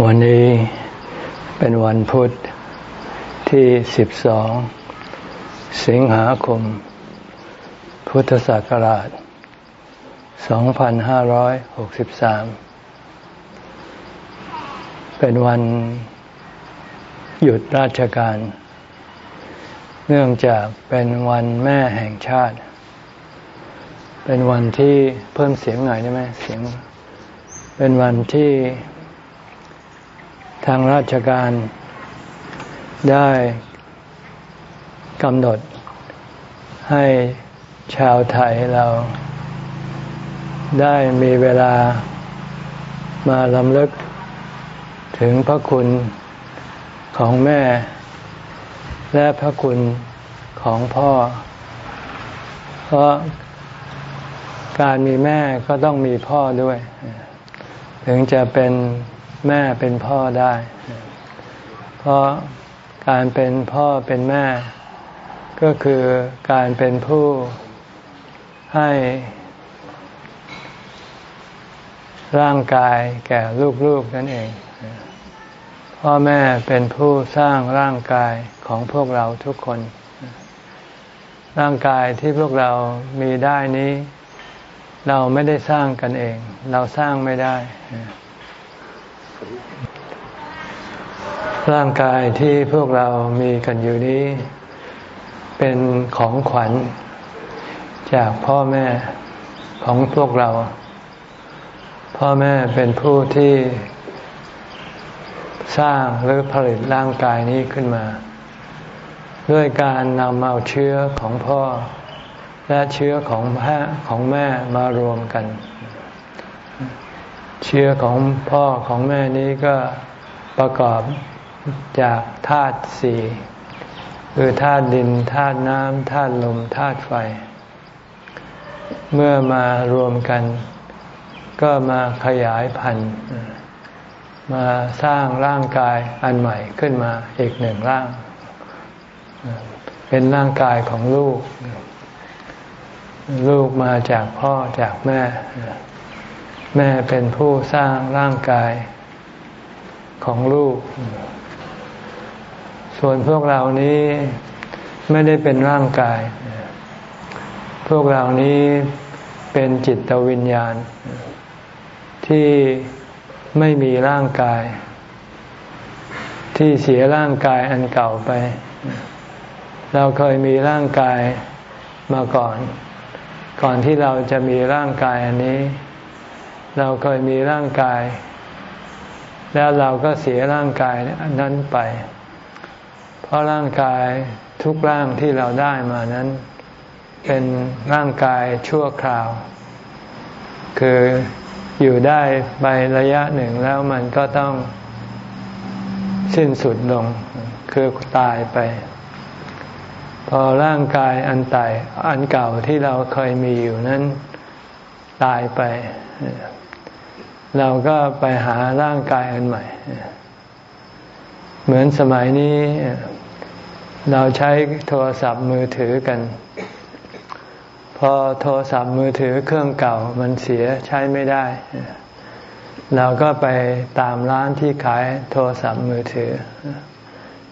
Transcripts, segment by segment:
วันนี้เป็นวันพุทธที่ 12 สิงหาคม พุทธศักราช 2563 เป็นวันหยุดราชการ เนื่องจากเป็นวันแม่แห่งชาติ เป็นวันที่เพิ่มเสียงหน่อยได้ไหมเสียง เป็นวันที่ ทางราชการได้กำหนดให้ชาวไทยเราได้มีเวลามาลำลึกถึงพระคุณของแม่ และพระคุณของพ่อ เพราะการมีแม่ก็ต้องมีพ่อด้วย ถึงจะเป็น แม่เป็นพ่อได้ เพราะการเป็นพ่อเป็นแม่ ก็คือการเป็นผู้ให้ร่างกายแก่ลูกๆนั่นเอง พ่อแม่เป็นผู้สร้างร่างกายของพวกเราทุกคน ร่างกายที่พวกเรามีได้นี้ เราไม่ได้สร้างกันเอง เราสร้างไม่ได้ ร่างกายที่พวกเรามีกันอยู่นี้ เป็นของขวัญ จากพ่อแม่ของพวกเรา พ่อแม่เป็นผู้ที่สร้างหรือผลิตร่างกายนี้ขึ้นมา ด้วยการนำเอาเชื้อของพ่อ และเชื้อของแม่ของแม่มารวมกัน เชื้อของพ่อของแม่นี้ก็ประกอบ จากธาตุสี่คือธาตุดินธาตุน้ำธาตุลมธาตุไฟ เมื่อมารวมกัน ก็มาขยายพันธุ์มาสร้างร่างกายอันใหม่ขึ้นมาอีกหนึ่งร่าง เป็นร่างกายของลูก ลูกมาจากพ่อจากแม่ แม่เป็นผู้สร้างร่างกายของลูก ส่วนพวกเรานี้ไม่ได้เป็นร่างกาย พวกเรานี้เป็นจิตวิญญาณ ที่ไม่มีร่างกาย ที่เสียร่างกายอันเก่าไป เราเคยมีร่างกายมาก่อน ก่อนที่เราจะมีร่างกายอันนี้ เราเคยมีร่างกาย แล้วเราก็เสียร่างกายนั้นไป ราะร่างกายทุกร่างที่เราได้มานั้น เป็นร่างกายชั่วคราว คืออยู่ได้ไประยะหนึ่งแล้วมันก็ต้องสิ้นสุดลง คือตายไป พอร่างกายอันตายอันเก่าที่เราเคยมีอยู่นั้นตายไป เราก็ไปหาร่างกายอันใหม่ เหมือนสมัยนี้ เราใช้โทรศัพท์มือถือกัน พอโทรศัพท์มือถือเครื่องเก่ามันเสียใช้ไม่ได้ เราก็ไปตามร้านที่ขายโทรศัพท์มือถือ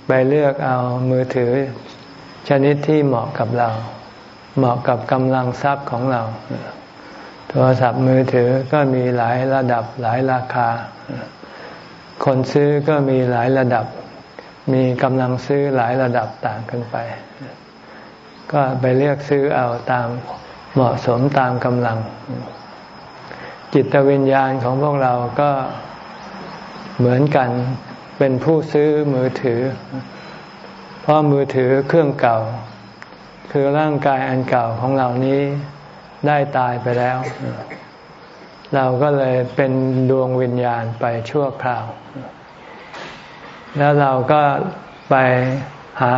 ไปเลือกเอามือถือ ชนิดที่เหมาะกับเรา เหมาะกับกำลังทรัพย์ของเรา โทรศัพท์มือถือก็มีหลายระดับหลายราคา คนซื้อก็มีหลายระดับ มีกำลังซื้อหลายระดับต่างกันไป ก็ไปเลือกซื้อเอาตามเหมาะสมตามกำลัง จิตวิญญาณของพวกเราก็เหมือนกันเป็นผู้ซื้อมือถือ เพราะมือถือเครื่องเก่า คือร่างกายอันเก่าของเรานี้ได้ตายไปแล้ว เราก็เลยเป็นดวงวิญญาณไปชั่วคราว แล้วเราก็ไปหา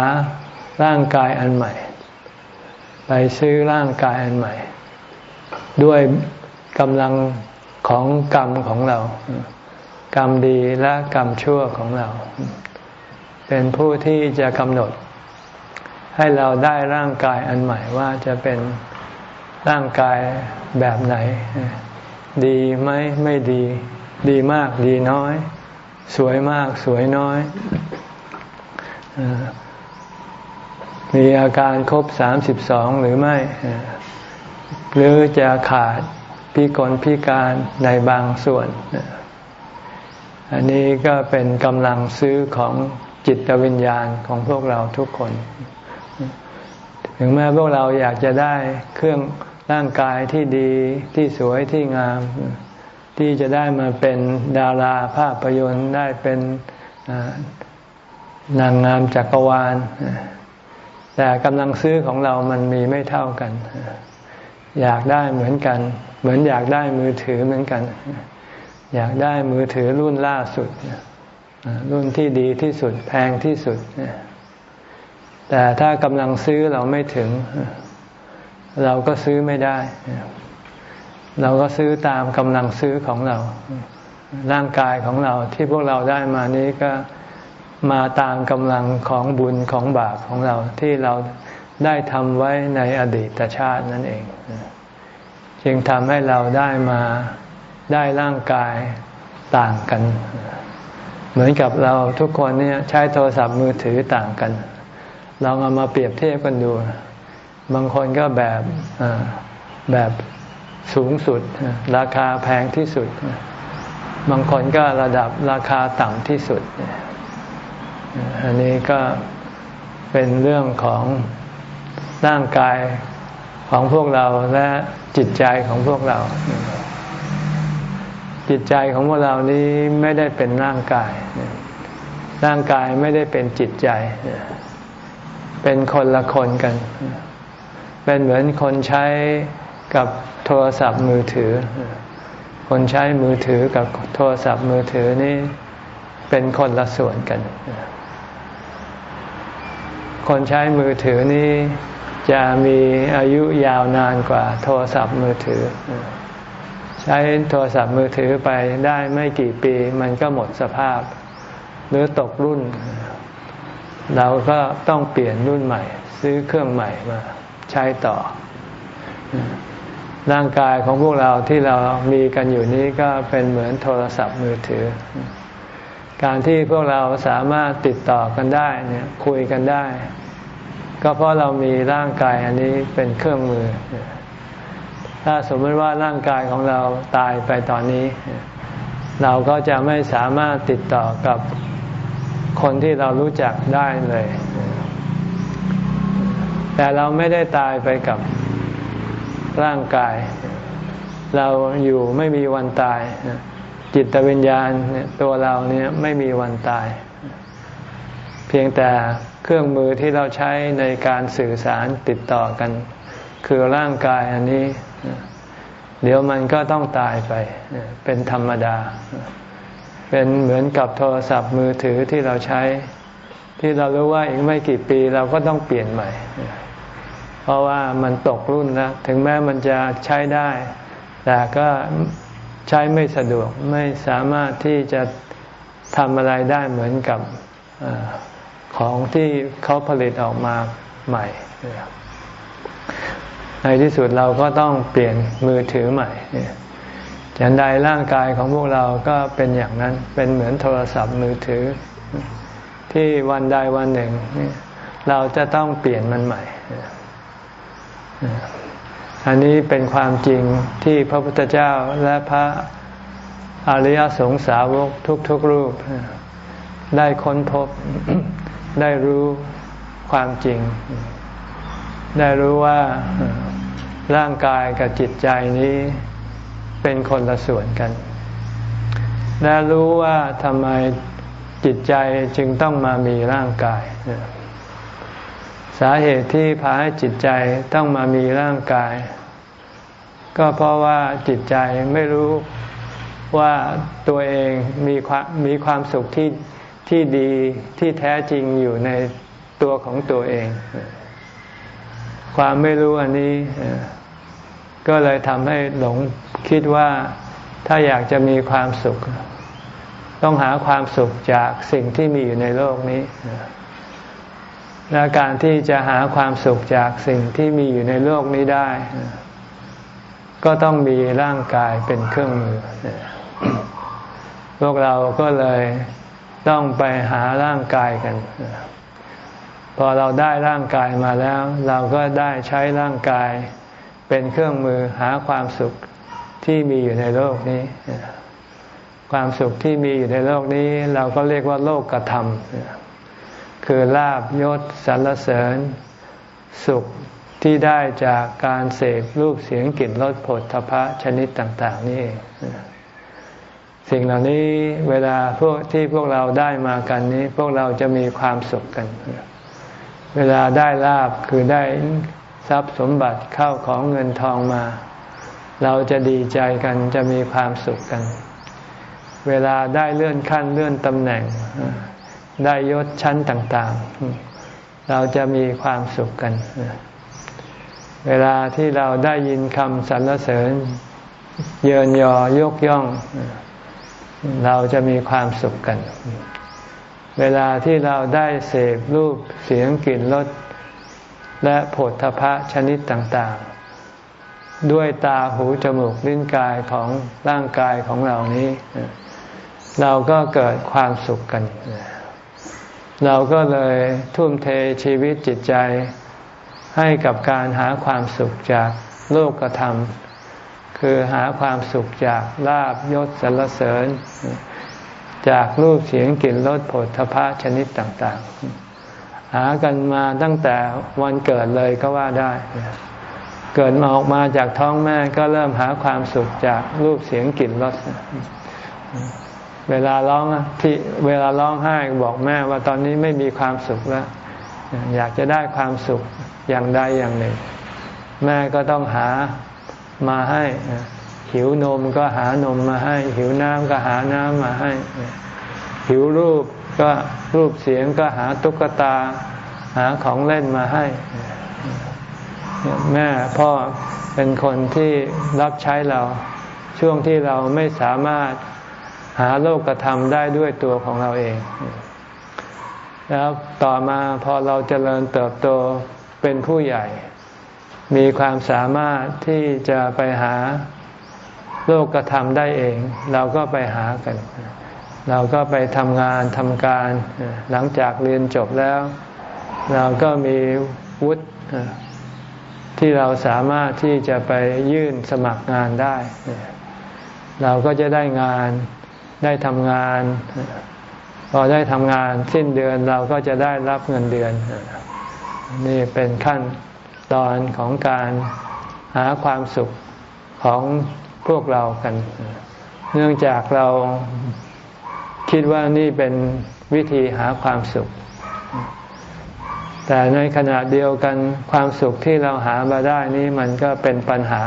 ร่างกายอันใหม่ ไปซื้อร่างกายอันใหม่ ด้วยกำลังของกรรมของเรา กรรมดีและกรรมชั่วของเรา เป็นผู้ที่จะกำหนด ให้เราได้ร่างกายอันใหม่ว่าจะเป็นร่างกายแบบไหน ดีไหมไม่ดี ดีมากดีน้อย สวยมากสวยน้อย มีอาการครบสามสิบสองหรือไม่ หรือจะขาดพิกลพิการในบางส่วน อันนี้ก็เป็นกำลังซื้อของจิตวิญญาณของพวกเราทุกคน ถึงแม้พวกเราอยากจะได้เครื่องร่างกายที่ดีที่สวยที่งาม ที่จะได้มาเป็นดาราภาพยนตร์ได้เป็นนางงามจักรวาล แต่กำลังซื้อของเรามันมีไม่เท่ากัน อยากได้เหมือนกัน เหมือนอยากได้มือถือเหมือนกัน อยากได้มือถือรุ่นล่าสุด รุ่นที่ดีที่สุดแพงที่สุด แต่ถ้ากำลังซื้อเราไม่ถึง เราก็ซื้อไม่ได้ เราก็ซื้อตามกำลังซื้อของเรา ร่างกายของเราที่พวกเราได้มานี้ก็มาตามกำลังของบุญของบาปของเราที่เราได้ทำไว้ในอดีตชาตินั่นเอง จึงทำให้เราได้มาได้ร่างกายต่างกัน เหมือนกับเราทุกคนเนี่ยใช้โทรศัพท์มือถือต่างกันลองเอามาเปรียบเทียบกันดู บางคนก็แบบแบบ สูงสุด ราคาแพงที่สุด บางคนก็ระดับราคาต่ำที่สุด อันนี้ก็เป็นเรื่องของร่างกายของพวกเราและจิตใจของพวกเรา จิตใจของพวกเรานี้ไม่ได้เป็นร่างกาย ร่างกายไม่ได้เป็นจิตใจ เป็นคนละคนกัน เป็นเหมือนคนใช้ กับโทรศัพท์มือถือ คนใช้มือถือกับโทรศัพท์มือถือนี่เป็นคนละส่วนกัน คนใช้มือถือนี้จะมีอายุยาวนานกว่าโทรศัพท์มือถือ ใช้โทรศัพท์มือถือไปได้ไม่กี่ปีมันก็หมดสภาพ หรือตกรุ่น เราก็ต้องเปลี่ยนรุ่นใหม่ ซื้อเครื่องใหม่มา ใช้ต่อ ร่างกายของพวกเราที่เรามีกันอยู่นี้ก็เป็นเหมือนโทรศัพท์มือถือ การที่พวกเราสามารถติดต่อกันได้เนี่ยคุยกันได้ ก็เพราะเรามีร่างกายอันนี้เป็นเครื่องมือ ถ้าสมมติว่าร่างกายของเราตายไปตอนนี้ เราก็จะไม่สามารถติดต่อกับคนที่เรารู้จักได้เลย แต่เราไม่ได้ตายไปกับ ร่างกาย เราอยู่ไม่มีวันตาย จิตวิญญาณตัวเราเนี่ยไม่มีวันตาย เพียงแต่เครื่องมือที่เราใช้ในการสื่อสารติดต่อกัน คือร่างกายอันนี้ เดี๋ยวมันก็ต้องตายไปเป็นธรรมดา เป็นเหมือนกับโทรศัพท์มือถือที่เราใช้ ที่เรารู้ว่าอีกไม่กี่ปีเราก็ต้องเปลี่ยนใหม่ เพราะว่ามันตกรุ่นแล้วถึงแม้มันจะใช้ได้ แต่ก็ใช้ไม่สะดวกไม่สามารถที่จะทำอะไรได้เหมือนกับอของที่เขาผลิตออกมาใหม่ ในที่สุดเราก็ต้องเปลี่ยนมือถือใหม่ฉันใดร่างกายของพวกเราก็เป็นอย่างนั้นเป็นเหมือนโทรศัพท์มือถือ ที่วันใดวันหนึ่ง เราจะต้องเปลี่ยนมันใหม่ อันนี้เป็นความจริงที่พระพุทธเจ้าและพระอริยสงสาวกทุกๆรูป ได้ค้นพบได้รู้ความจริง ได้รู้ว่าร่างกายกับจิตใจนี้เป็นคนละส่วนกัน และรู้ว่าทำไมจิตใจจึงต้องมามีร่างกาย สาเหตุที่พาให้จิตใจต้องมามีร่างกาย ก็เพราะว่าจิตใจไม่รู้ว่าตัวเองมีความมีความสุขที่ที่ดีที่แท้จริงอยู่ในตัวของตัวเอง ความไม่รู้อันนี้ก็เลยทำให้หลงคิดว่าถ้าอยากจะมีความสุข ต้องหาความสุขจากสิ่งที่มีอยู่ในโลกนี้ และการที่จะหาความสุขจากสิ่งที่มีอยู่ในโลกนี้ได้ ก็ต้องมีร่างกายเป็นเครื่องมือ พวกเราก็เลยต้องไปหาร่างกายกัน พอเราได้ร่างกายมาแล้ว เราก็ได้ใช้ร่างกายเป็นเครื่องมือหาความสุขที่มีอยู่ในโลกนี้ ความสุขที่มีอยู่ในโลกนี้ เราก็เรียกว่าโลกกระทำ คือลาบยศสรรเสริญ สุขที่ได้จากการเสพรูปเสียงกลิ่นรสผลทพะชนิดต่าง ๆ นี่เองสิ่งเหล่านี้เวลาพวกที่พวกเราได้มากันนี้ พวกเราจะมีความสุขกัน เวลาได้ลาบคือได้ทรัพย์สมบัติเข้าของเงินทองมา เราจะดีใจกันจะมีความสุขกัน เวลาได้เลื่อนขั้นเลื่อนตำแหน่ง ได้ยศชั้นต่างๆ เราจะมีความสุขกัน เวลาที่เราได้ยินคำสรรเสริญ เยินยอยกย่อง เราจะมีความสุขกัน เวลาที่เราได้เสพรูปเสียงกลิ่นรสและผลทพะชนิดต่างๆ ด้วยตาหูจมูกลิ้นกายของร่างกายของเรานี้ เราก็เกิดความสุขกันเเราก็เลยทุ่มเทชีวิตจิตใจ ให้กับการหาความสุขจากโลกธรรม คือหาความสุขจากลาบยศสรรเสริญ จากรูปเสียงกลิ่นรสผลทพะชนิดต่าง ๆ หากันมาตั้งแต่วันเกิดเลยก็ว่าได้ เกิดมาออกมาจากท้องแม่ก็เริ่มหาความสุขจากรูปเสียงกลิ่นรส เวลาร้องที่เวลาร้องไห้บอกแม่ว่าตอนนี้ไม่มีความสุขแล้ว อยากจะได้ความสุขอย่างใดอย่างหนึ่ง แม่ก็ต้องหามาให้หิวนมก็หานมมาให้ หิวน้ำก็หาน้ำมาให้ หิวรูปก็รูปเสียงก็หาตุ๊กตา หาของเล่นมาให้ แม่พ่อเป็นคนที่รับใช้เราช่วงที่เราไม่สามารถ หาโลกธรรมได้ด้วยตัวของเราเอง แล้วต่อมาพอเราเจริญเติบโตเป็นผู้ใหญ่ มีความสามารถที่จะไปหาโลกกระทำได้เอง เราก็ไปหากัน เราก็ไปทำงานทำการ หลังจากเรียนจบแล้ว เราก็มีวุฒิที่เราสามารถที่จะไปยื่นสมัครงานได้ เราก็จะได้งาน ได้ทำงาน พอได้ทำงานสิ้นเดือนเราก็จะได้รับเงินเดือน นี่เป็นขั้นตอนของการหาความสุขของพวกเรากัน เนื่องจากเราคิดว่านี่เป็นวิธีหาความสุข แต่ในขณะเดียวกันความสุขที่เราหามาได้นี้มันก็เป็นปัญหา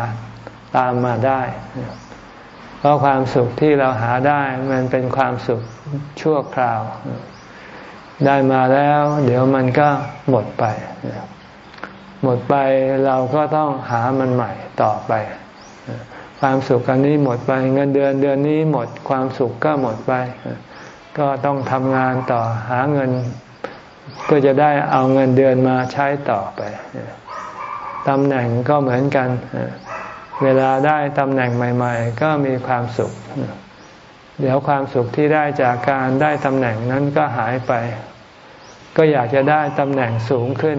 ตามมาได้ ราะความสุขที่เราหาได้มันเป็นความสุขชั่วคราว ได้มาแล้ว เดี๋ยวมันก็หมดไป หมดไปเราก็ต้องหามันใหม่ต่อไป ความสุขอันนี้หมดไป เงินเดือนเดือนนี้หมดความสุขก็หมดไป ก็ต้องทำงานต่อหาเงินเพื่อจะได้เอาเงินเดือนมาใช้ต่อไปตำแหน่งก็เหมือนกัน เวลาได้ตำแหน่งใหม่ ๆ ก็มีความสุข เดี๋ยวความสุขที่ได้จากการได้ตำแหน่งนั้นก็หายไป ก็อยากจะได้ตำแหน่งสูงขึ้น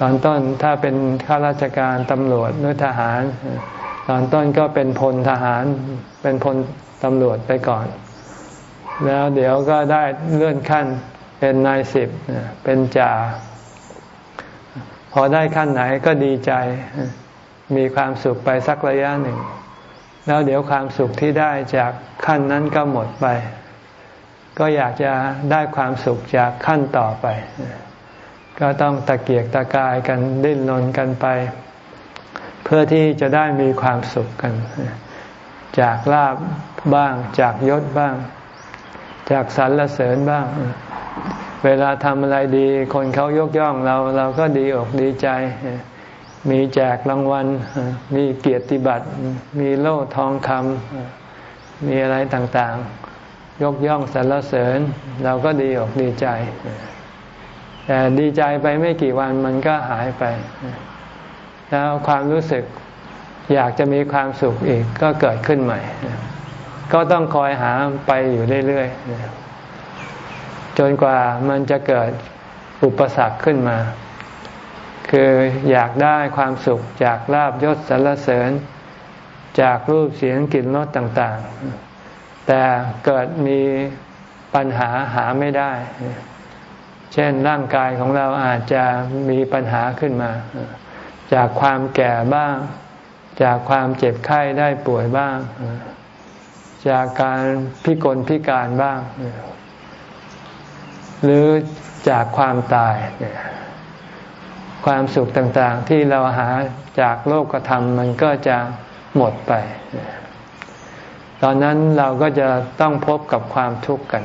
ตอนต้นถ้าเป็นข้าราชการตำรวจหรือทหาร ตอนต้นก็เป็นพลทหาร เป็นพลตำรวจไปก่อน แล้วเดี๋ยวก็ได้เลื่อนขั้นเป็นนายสิบเป็นจ่าพอได้ขั้นไหนก็ดีใจ มีความสุขไปสักระยะหนึ่ง แล้วเดี๋ยวความสุขที่ได้จากขั้นนั้นก็หมดไป ก็อยากจะได้ความสุขจากขั้นต่อไป ก็ต้องตะเกียกตะกายกันดิ้นรนกันไป เพื่อที่จะได้มีความสุขกัน จากลาบบ้าง จากยศบ้าง จากสรรเสริญบ้างเวลาทำอะไรดี คนเขายกย่องเราเราก็ดีอกดีใจ มีแจกรางวัล มีเกียรติบัตร มีโล่ทองคำมีอะไรต่างๆ ยกย่องสรรเสริญ เราก็ดีอกดีใจ แต่ดีใจไปไม่กี่วันมันก็หายไป แล้วความรู้สึกอยากจะมีความสุขอีกก็เกิดขึ้นใหม่ ก็ต้องคอยหาไปอยู่เรื่อยๆจนกว่ามันจะเกิดอุปสรรคขึ้นมา คืออยากได้ความสุขจากลาบยศสรรเสริญ จากรูปเสียงกลิ่นรสต่างๆ แต่เกิดมีปัญหาหาไม่ได้ เช่นร่างกายของเราอาจจะมีปัญหาขึ้นมา จากความแก่บ้าง จากความเจ็บไข้ได้ป่วยบ้าง จากการพิกลพิการบ้าง หรือจากความตาย ความสุขต่างๆ ที่เราหาจากโลกธรรมมันก็จะหมดไป ตอนนั้นเราก็จะต้องพบกับความทุกข์กัน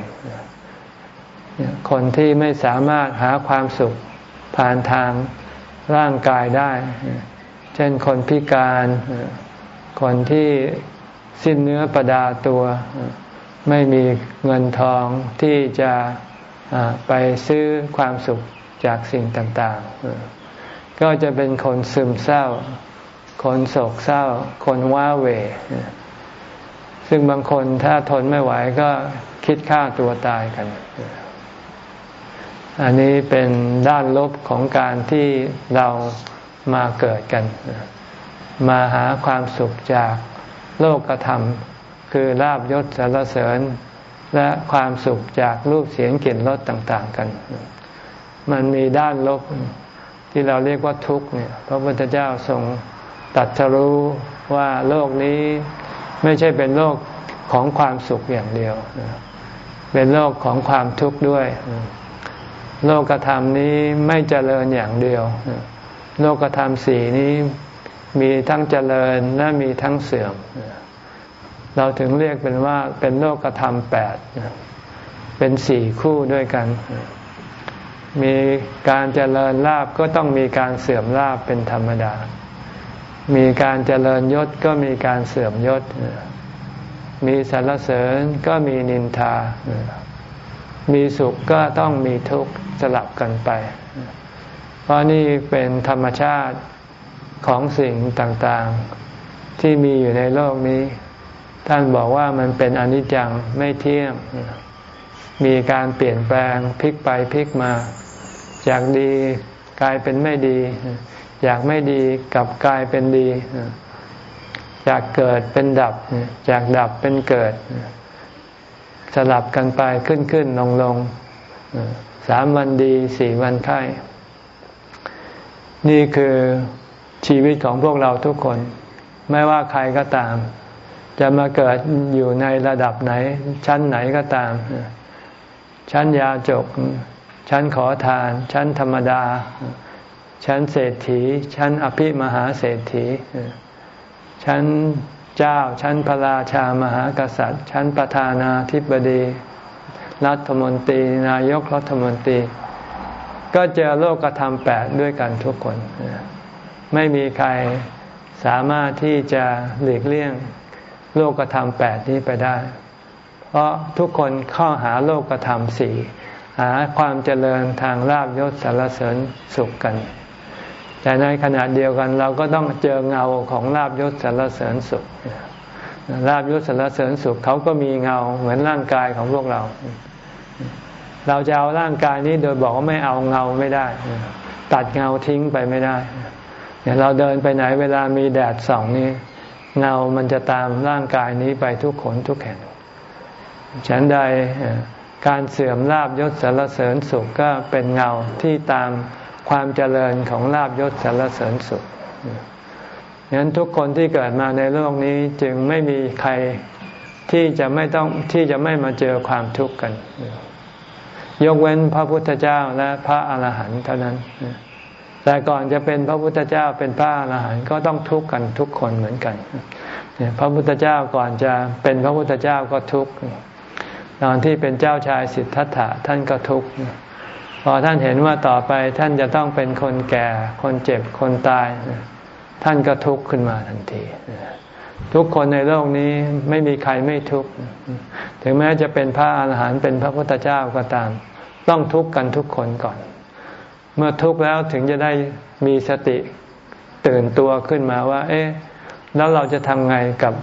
คนที่ไม่สามารถหาความสุขผ่านทางร่างกายได้ เช่นคนพิการ คนที่สิ้นเนื้อประดาตัว ไม่มีเงินทองที่จะไปซื้อความสุขจากสิ่งต่าง ๆ ก็จะเป็นคนซึมเศร้า คนโศกเศร้า คนว้าเหวซึ่งบางคนถ้าทนไม่ไหวก็คิดฆ่าตัวตายกัน อันนี้เป็นด้านลบของการที่เรามาเกิดกัน มาหาความสุขจากโลกธรรม คือลาบยศสรรเสริญ และความสุขจากรูปเสียงกลิ่นรสต่าง ๆ กัน มันมีด้านลบ ที่เราเรียกว่าทุกข์เนี่ยพระพุทธเจ้าทรงตัดสรู้ว่าโลกนี้ไม่ใช่เป็นโลกของความสุขอย่างเดียว เป็นโลกของความทุกข์ด้วย โลกธรรมนี้ไม่เจริญอย่างเดียว โลกธรรมสี่นี้มีทั้งเจริญและมีทั้งเสื่อม เราถึงเรียกเป็นว่าเป็นโลกธรรมแปด เป็นสี่คู่ด้วยกัน มีการเจริญลาบก็ต้องมีการเสื่อมลาบเป็นธรรมดา มีการเจริญยศก็มีการเสื่อมยศ มีสรรเสริญก็มีนินทา มีสุขก็ต้องมีทุกข์สลับกันไป เพราะนี่เป็นธรรมชาติของสิ่งต่างๆ ที่มีอยู่ในโลกนี้ ท่านบอกว่ามันเป็นอนิจจังไม่เที่ยง มีการเปลี่ยนแปลงพลิกไปพลิกมา จากดีกลายเป็นไม่ดี อยากไม่ดีกลับกลายเป็นดีจากเกิดเป็นดับจากดับเป็นเกิด สลับกันไปขึ้นขึ้นลงลงสามวันดีสี่วันไข้ นี่คือชีวิตของพวกเราทุกคน ไม่ว่าใครก็ตาม จะมาเกิดอยู่ในระดับไหน ชั้นไหนก็ตาม ชั้นยาจก ชั้นขอทาน ชั้นธรรมดา ชั้นเศรษฐี ชั้นอภิมหาเศรษฐี ชั้นเจ้า ชั้นพระราชามหากษัตริย์ ชั้นประธานาธิบดี รัฐมนตรี นายกรัฐมนตรี ก็เจอโลกธรรมแปดด้วยกันทุกคน ไม่มีใครสามารถที่จะหลีกเลี่ยง โลกธรรมแปดนี้ไปได้ เพราะทุกคนเข้าหาโลกธรรมสี่หาความเจริญทางลาบยศสารเสริญสุขกัน แต่ในขณะเดียวกันเราก็ต้องเจอเงาของลาบยศสารเสริญสุขลาบยศสารเสริญสุขเขาก็มีเงาเหมือนร่างกายของพวกเรา เราจะเอาร่างกายนี้โดยบอกว่าไม่เอาเงาไม่ได้ ตัดเงาทิ้งไปไม่ได้เนี่ยเราเดินไปไหนเวลามีแดดส่องนี่เงามันจะตามร่างกายนี้ไปทุกขนทุกแห่ง ฉันใดการเสื่อมลาบยศสารเสริญสุขก็เป็นเงาที่ตามความเจริญของลาบยศสารเสริญสุขฉะนั้นทุกคนที่เกิดมาในโลกนี้จึงไม่มีใครที่จะไม่ต้องที่จะไม่มาเจอความทุกข์กัน ยกเว้นพระพุทธเจ้าและพระอาหารหันต์เท่านั้น แต่ก่อนจะเป็นพระพุทธเจ้าเป็นพระอรหันต์ก็ต้องทุกข์กันทุกคนเหมือนกัน พระพุทธเจ้าก่อนจะเป็นพระพุทธเจ้าก็ทุกข์ ตอนที่เป็นเจ้าชายสิทธัตถะท่านก็ทุกข์พอท่านเห็นว่าต่อไปท่านจะต้องเป็นคนแก่ คนเจ็บคนตาย ท่านก็ทุกข์ขึ้นมาทันที ทุกคนในโลกนี้ไม่มีใครไม่ทุกข์ถึงแม้จะเป็นพระอาหารหันต์เป็นพระพุทธเจ้าก็ตาม ต้องทุกข์กันทุกคนก่อน เมื่อทุกข์แล้วถึงจะได้มีสติตื่นตัวขึ้นมาว่า เอ๊ะแล้วเราจะทำไงกับ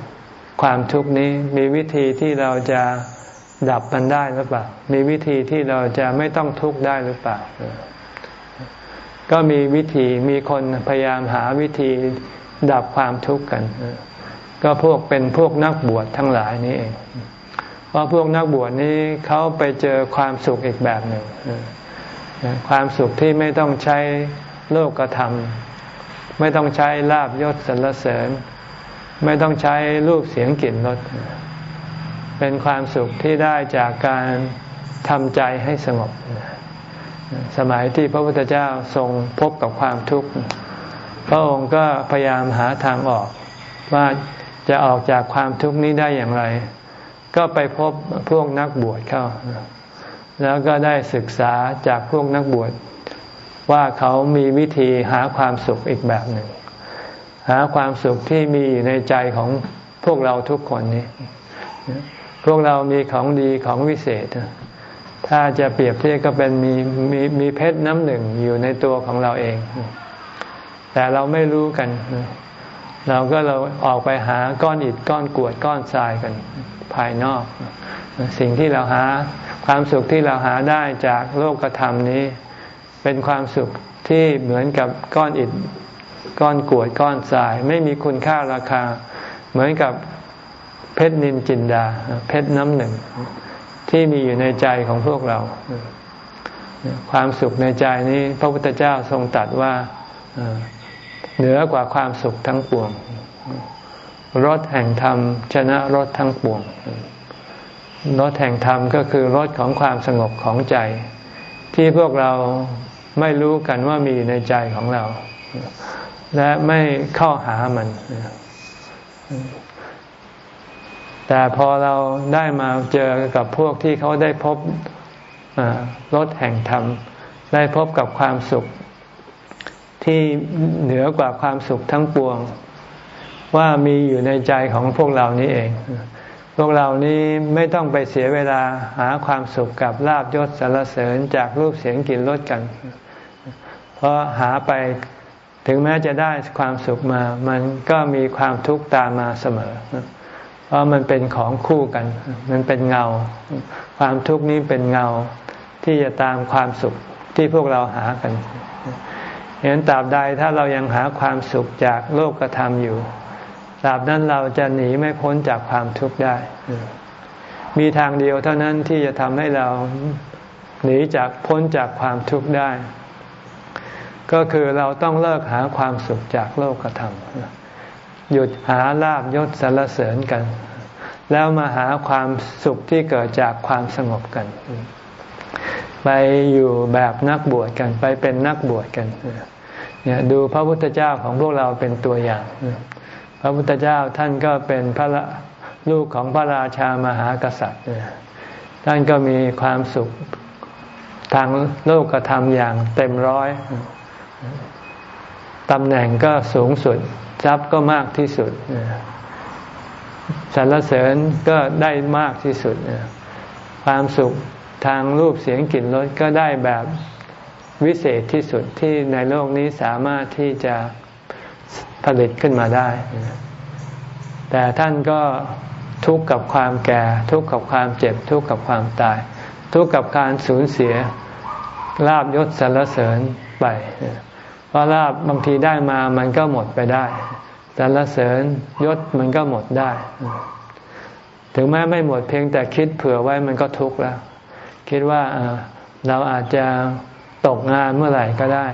ความทุกข์นี้มีวิธีที่เราจะ ดับมันได้หรือเปล่า มีวิธีที่เราจะไม่ต้องทุกข์ได้หรือเปล่า ก็มีวิธีมีคนพยายามหาวิธีดับความทุกข์กัน ก็พวกเป็นพวกนักบวชทั้งหลายนี้เอง เพราะพวกนักบวชนี้เขาไปเจอความสุขอีกแบบหนึ่ง ความสุขที่ไม่ต้องใช้โลกธรรม ไม่ต้องใช้ลาบยศสรรเสริญ ไม่ต้องใช้รูปเสียงกลิ่นรส เป็นความสุขที่ได้จากการทำใจให้สงบ สมัยที่พระพุทธเจ้าทรงพบกับความทุกข์ พระองค์ก็พยายามหาทางออก ว่าจะออกจากความทุกข์นี้ได้อย่างไร ก็ไปพบพวกนักบวชเข้า แล้วก็ได้ศึกษาจากพวกนักบวชว่าเขามีวิธีหาความสุขอีกแบบหนึ่ง หาความสุขที่มีอยู่ในใจของพวกเราทุกคนนี้ วกเรามีของดีของวิเศษ ถ้าจะเปรียบเทียบก็เป็นมีมีมีเพชรน้ำหนึ่งอยู่ในตัวของเราเอง แต่เราไม่รู้กัน เราก็เราออกไปหาก้อนอิฐก้อนกวดก้อนทรายกันภายนอก สิ่งที่เราหาความสุขที่เราหาได้จากโลกธรรมนี้ เป็นความสุขที่เหมือนกับก้อนอิฐก้อนกวดก้อนทราย ไม่มีคุณค่าราคา เหมือนกับ เพชรนินจินดา เพชรน้ำหนึ่ง ที่มีอยู่ในใจของพวกเรา ความสุขในใจนี้ พระพุทธเจ้าทรงตัดว่าเหนือกว่าความสุขทั้งปวงรถแห่งธรรม ชนะรถทั้งปวงรถแห่งธรรมก็คือรถของความสงบของใจ ที่พวกเราไม่รู้กันว่ามีในใจของเรา และไม่เข้าหามัน แต่พอเราได้มาเจอกับพวกที่เขาได้พบรถแห่งธรรม ได้พบกับความสุข ที่เหนือกว่าความสุขทั้งปวง ว่ามีอยู่ในใจของพวกเรานี้เอง พวกเรานี้ไม่ต้องไปเสียเวลาหาความสุขกับลาบยศสารเสริญจากรูปเสียงกลิ่นรสกัน เพราะหาไปถึงแม้จะได้ความสุขมา มันก็มีความทุกข์ตามมาเสมอ เพราะมันเป็นของคู่กัน มันเป็นเงา ความทุกข์นี้เป็นเงาที่จะตามความสุขที่พวกเราหากันเห็นตราบใดถ้าเรายังหาความสุขจากโลกธรรมอยู่ตราบนั้นเราจะหนีไม่พ้นจากความทุกข์ได้ มีทางเดียวเท่านั้นที่จะทำให้เราหนีจากพ้นจากความทุกข์ได้ ก็คือเราต้องเลิกหาความสุขจากโลกธรรม หยุดหาลาบยศสรรเสริญกัน แล้วมาหาความสุขที่เกิดจากความสงบกัน ไปอยู่แบบนักบวชกัน ไปเป็นนักบวชกันเนี่ยดูพระพุทธเจ้าของพวกเราเป็นตัวอย่าง พระพุทธเจ้าท่านก็เป็นพระลูกของพระราชามหากษัตริย์ท่านก็มีความสุขทางโลกธรรมอย่างเต็มร้อยตำแหน่งก็สูงสุด ทรัพย์ก็มากที่สุดสรรเสริญก็ได้มากที่สุด ความสุขทางรูปเสียงกลิ่นรสก็ได้แบบวิเศษที่สุดที่ในโลกนี้สามารถที่จะผลิตขึ้นมาได้ แต่ท่านก็ทุกข์กับความแก่ ทุกข์กับความเจ็บ ทุกข์กับความตาย ทุกข์กับการสูญเสียลาบยศสรรเสริญไป เพราะลาบบางทีได้มามันก็หมดไปได้สรรเสริญยศมันก็หมดได้ ถึงแม้ไม่หมดเพียงแต่คิดเผื่อไว้มันก็ทุกข์แล้ว คิดว่าเราอาจจะตกงานเมื่อไหร่ก็ได้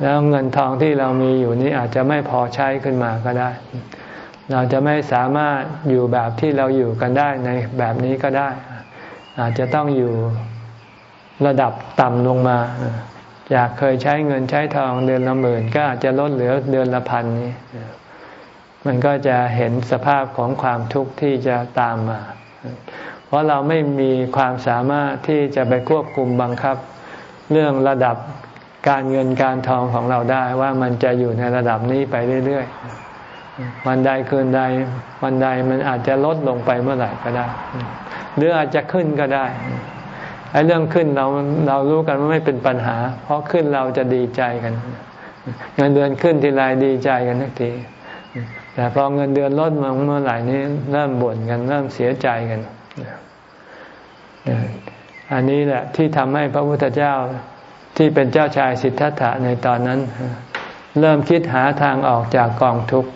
แล้วเงินทองที่เรามีอยู่นี้อาจจะไม่พอใช้ขึ้นมาก็ได้ เราจะไม่สามารถอยู่แบบที่เราอยู่กันได้ในแบบนี้ก็ได้ อาจจะต้องอยู่ระดับต่ำลงมา จากเคยใช้เงินใช้ทองเดือนละหมื่นก็อาจจะลดเหลือเดือนละพันนี้มันก็จะเห็นสภาพของความทุกข์ที่จะตามมา เพราะเราไม่มีความสามารถที่จะไปควบคุมบังคับ เรื่องระดับการเงินการทองของเราได้ว่ามันจะอยู่ในระดับนี้ไปเรื่อยๆวันใดคืนใดวันใดมันอาจจะลดลงไปเมื่อไหร่ก็ได้ หรืออาจจะขึ้นก็ได้ ไอ้เรื่องขึ้นเราเรารู้กันว่าไม่เป็นปัญหา เพราะขึ้นเราจะดีใจกันเงินเดือนขึ้นทีไรดีใจกันทุกทีแต่พอเงินเดือนลดมาเมื่อไหร่นี้เริ่มบ่นกันเริ่มเสียใจกัน อันนี้แหละที่ทำให้พระพุทธเจ้าที่เป็นเจ้าชายสิทธัตถะในตอนนั้น เริ่มคิดหาทางออกจากกองทุกข์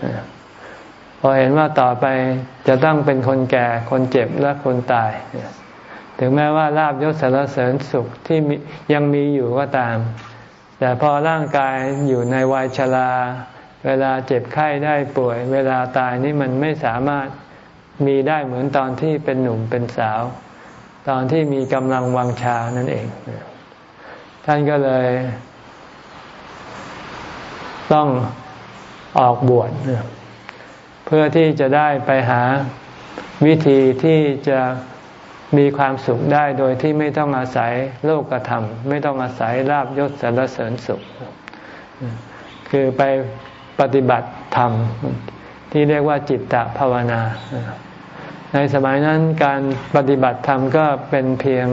พอเห็นว่าต่อไปจะต้องเป็นคนแก่คนเจ็บและคนตาย ถึงแม้ว่าลาบยศสารเสริญสุขที่ยังมีอยู่ก็ตาม แต่พอร่างกายอยู่ในวัยชราเวลาเจ็บไข้ได้ป่วย เวลาตายนี่มันไม่สามารถมีได้เหมือนตอนที่เป็นหนุ่มเป็นสาว ตอนที่มีกำลังวังชานั่นเอง ท่านก็เลย ต้องออกบวชเพื่อที่จะได้ไปหาวิธีที่จะ มีความสุขได้โดยที่ไม่ต้องอาศัยโลกธรรม ไม่ต้องอาศัยลาบยศสรรเสริญสุข คือไปปฏิบัติธรรม ที่เรียกว่าจิตตภาวนา ในสมัยนั้นการปฏิบัติธรรมก็เป็นเพียง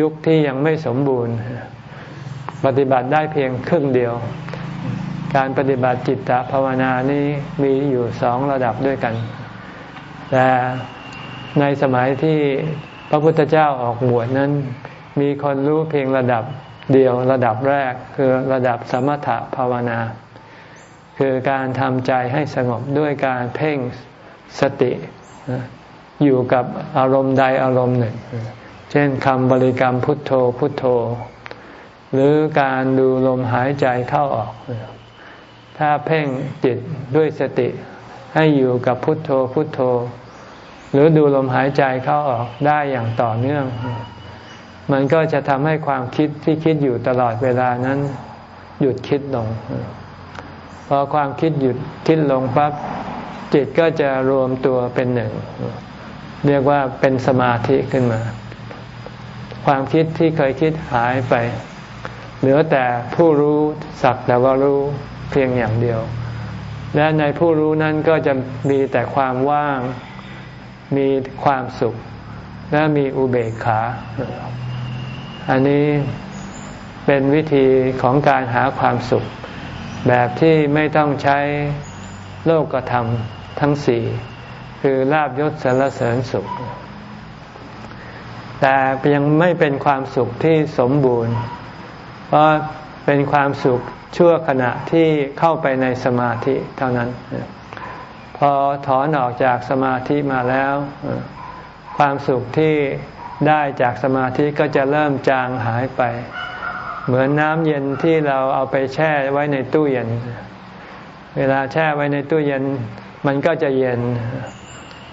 ยุคที่ยังไม่สมบูรณ์ ปฏิบัติได้เพียงครึ่งเดียว การปฏิบัติจิตตภาวนานี้มีอยู่สองระดับด้วยกัน แต่ ในสมัยที่พระพุทธเจ้าออกบวชนั้น มีคนรู้เพียงระดับเดียวระดับแรกคือระดับสมถะภาวนา คือการทำใจให้สงบด้วยการเพ่งสติอยู่กับอารมณ์ใดอารมณ์หนึ่ง เช่นคำบริกรรมพุทโธพุทโธ หรือการดูลมหายใจเข้าออก ถ้าเพ่งจิตด้วยสติให้อยู่กับพุทโธพุทโธ หรือดูลมหายใจเข้าออกได้อย่างต่อเนื่อง มันก็จะทำให้ความคิดที่คิดอยู่ตลอดเวลานั้น หยุดคิดลง พอความคิดหยุดคิดลงปั๊บจิตก็จะรวมตัวเป็นหนึ่ง เรียกว่าเป็นสมาธิขึ้นมา ความคิดที่เคยคิดหายไป เหลือแต่ผู้รู้สักแต่ว่ารู้เพียงอย่างเดียว และในผู้รู้นั้นก็จะมีแต่ความว่าง มีความสุข และมีอุเบกขา อันนี้เป็นวิธีของการหาความสุข แบบที่ไม่ต้องใช้โลกธรรมทั้งสี่ คือลาบยศสารเสริญสุข แต่ยังไม่เป็นความสุขที่สมบูรณ์ เพราะเป็นความสุขชั่วขณะที่เข้าไปในสมาธิเท่านั้น พอถอนออกจากสมาธิมาแล้ว ความสุขที่ได้จากสมาธิก็จะเริ่มจางหายไป เหมือนน้ำเย็นที่เราเอาไปแช่ไว้ในตู้เย็น เวลาแช่ไว้ในตู้เย็น มันก็จะเย็น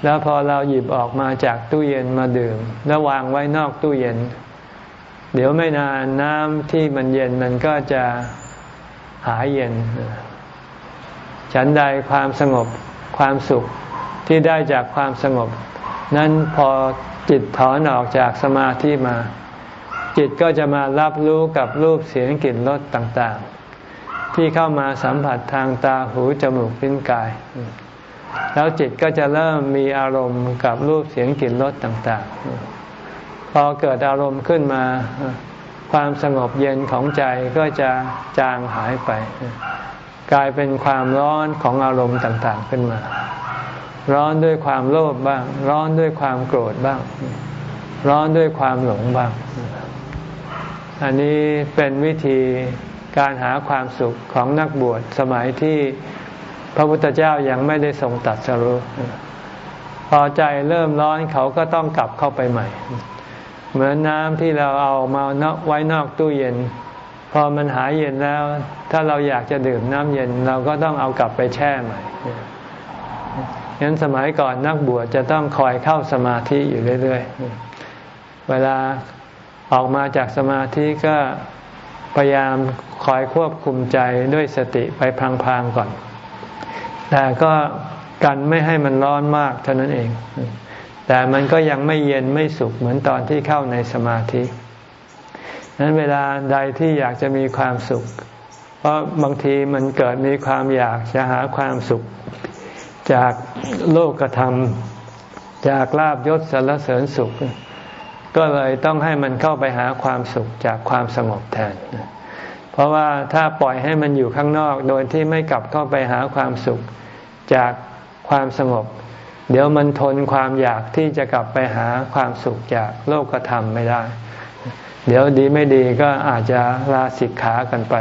แล้วพอเราหยิบออกมาจากตู้เย็นมาดื่ม แล้ววางไว้นอกตู้เย็น เดี๋ยวไม่นานน้ำที่มันเย็นมันก็จะหายเย็น ฉันใดความสงบ ความสุขที่ได้จากความสงบ นั้นพอจิตถอนออกจากสมาธิมา จิตก็จะมารับรู้กับรูปเสียงกลิ่นรสต่างๆ ที่เข้ามาสัมผัสทางตาหูจมูกลิ้นกาย แล้วจิตก็จะเริ่มมีอารมณ์กับรูปเสียงกลิ่นรสต่าง ๆ พอเกิดอารมณ์ขึ้นมาความสงบเย็นของใจก็จะจางหายไป กลายเป็นความร้อนของอารมณ์ต่างๆขึ้นมา ร้อนด้วยความโลภบ้าง ร้อนด้วยความโกรธบ้าง ร้อนด้วยความหลงบ้าง อันนี้เป็นวิธีการหาความสุขของนักบวชสมัยที่พระพุทธเจ้ายังไม่ได้ทรงตัดสรุพอใจเริ่มร้อนเขาก็ต้องกลับเข้าไปใหม่ เหมือนน้ำที่เราเอามาไว้นอกตู้เย็น อมันหายเย็นแล้ว ถ้าเราอยากจะดื่มน้ำเย็น เราก็ต้องเอากลับไปแช่ใหม่งั้นสมัยก่อนนักบวชจะต้องคอยเข้าสมาธิอยู่เรื่อย ๆ เวลาออกมาจากสมาธิก็พยายามคอยควบคุมใจด้วยสติไปพลางๆก่อน แต่ก็กันไม่ให้มันร้อนมากเท่านั้นเอง แต่มันก็ยังไม่เย็นไม่สุขเหมือนตอนที่เข้าในสมาธิ นั้นเวลาใดที่อยากจะมีความสุข เพราะบางทีมันเกิดมีความอยากจะหาความสุข จากโลกธรรม จากลาบยศสารเสริญสุข ก็เลยต้องให้มันเข้าไปหาความสุขจากความสงบแทน เพราะว่าถ้าปล่อยให้มันอยู่ข้างนอก โดยที่ไม่กลับเข้าไปหาความสุขจากความสงบ เดี๋ยวมันทนความอยากที่จะกลับไปหาความสุขจากโลกธรรมไม่ได้ เดี๋ยวดีไม่ดีก็อาจจะลาสิกขากันไป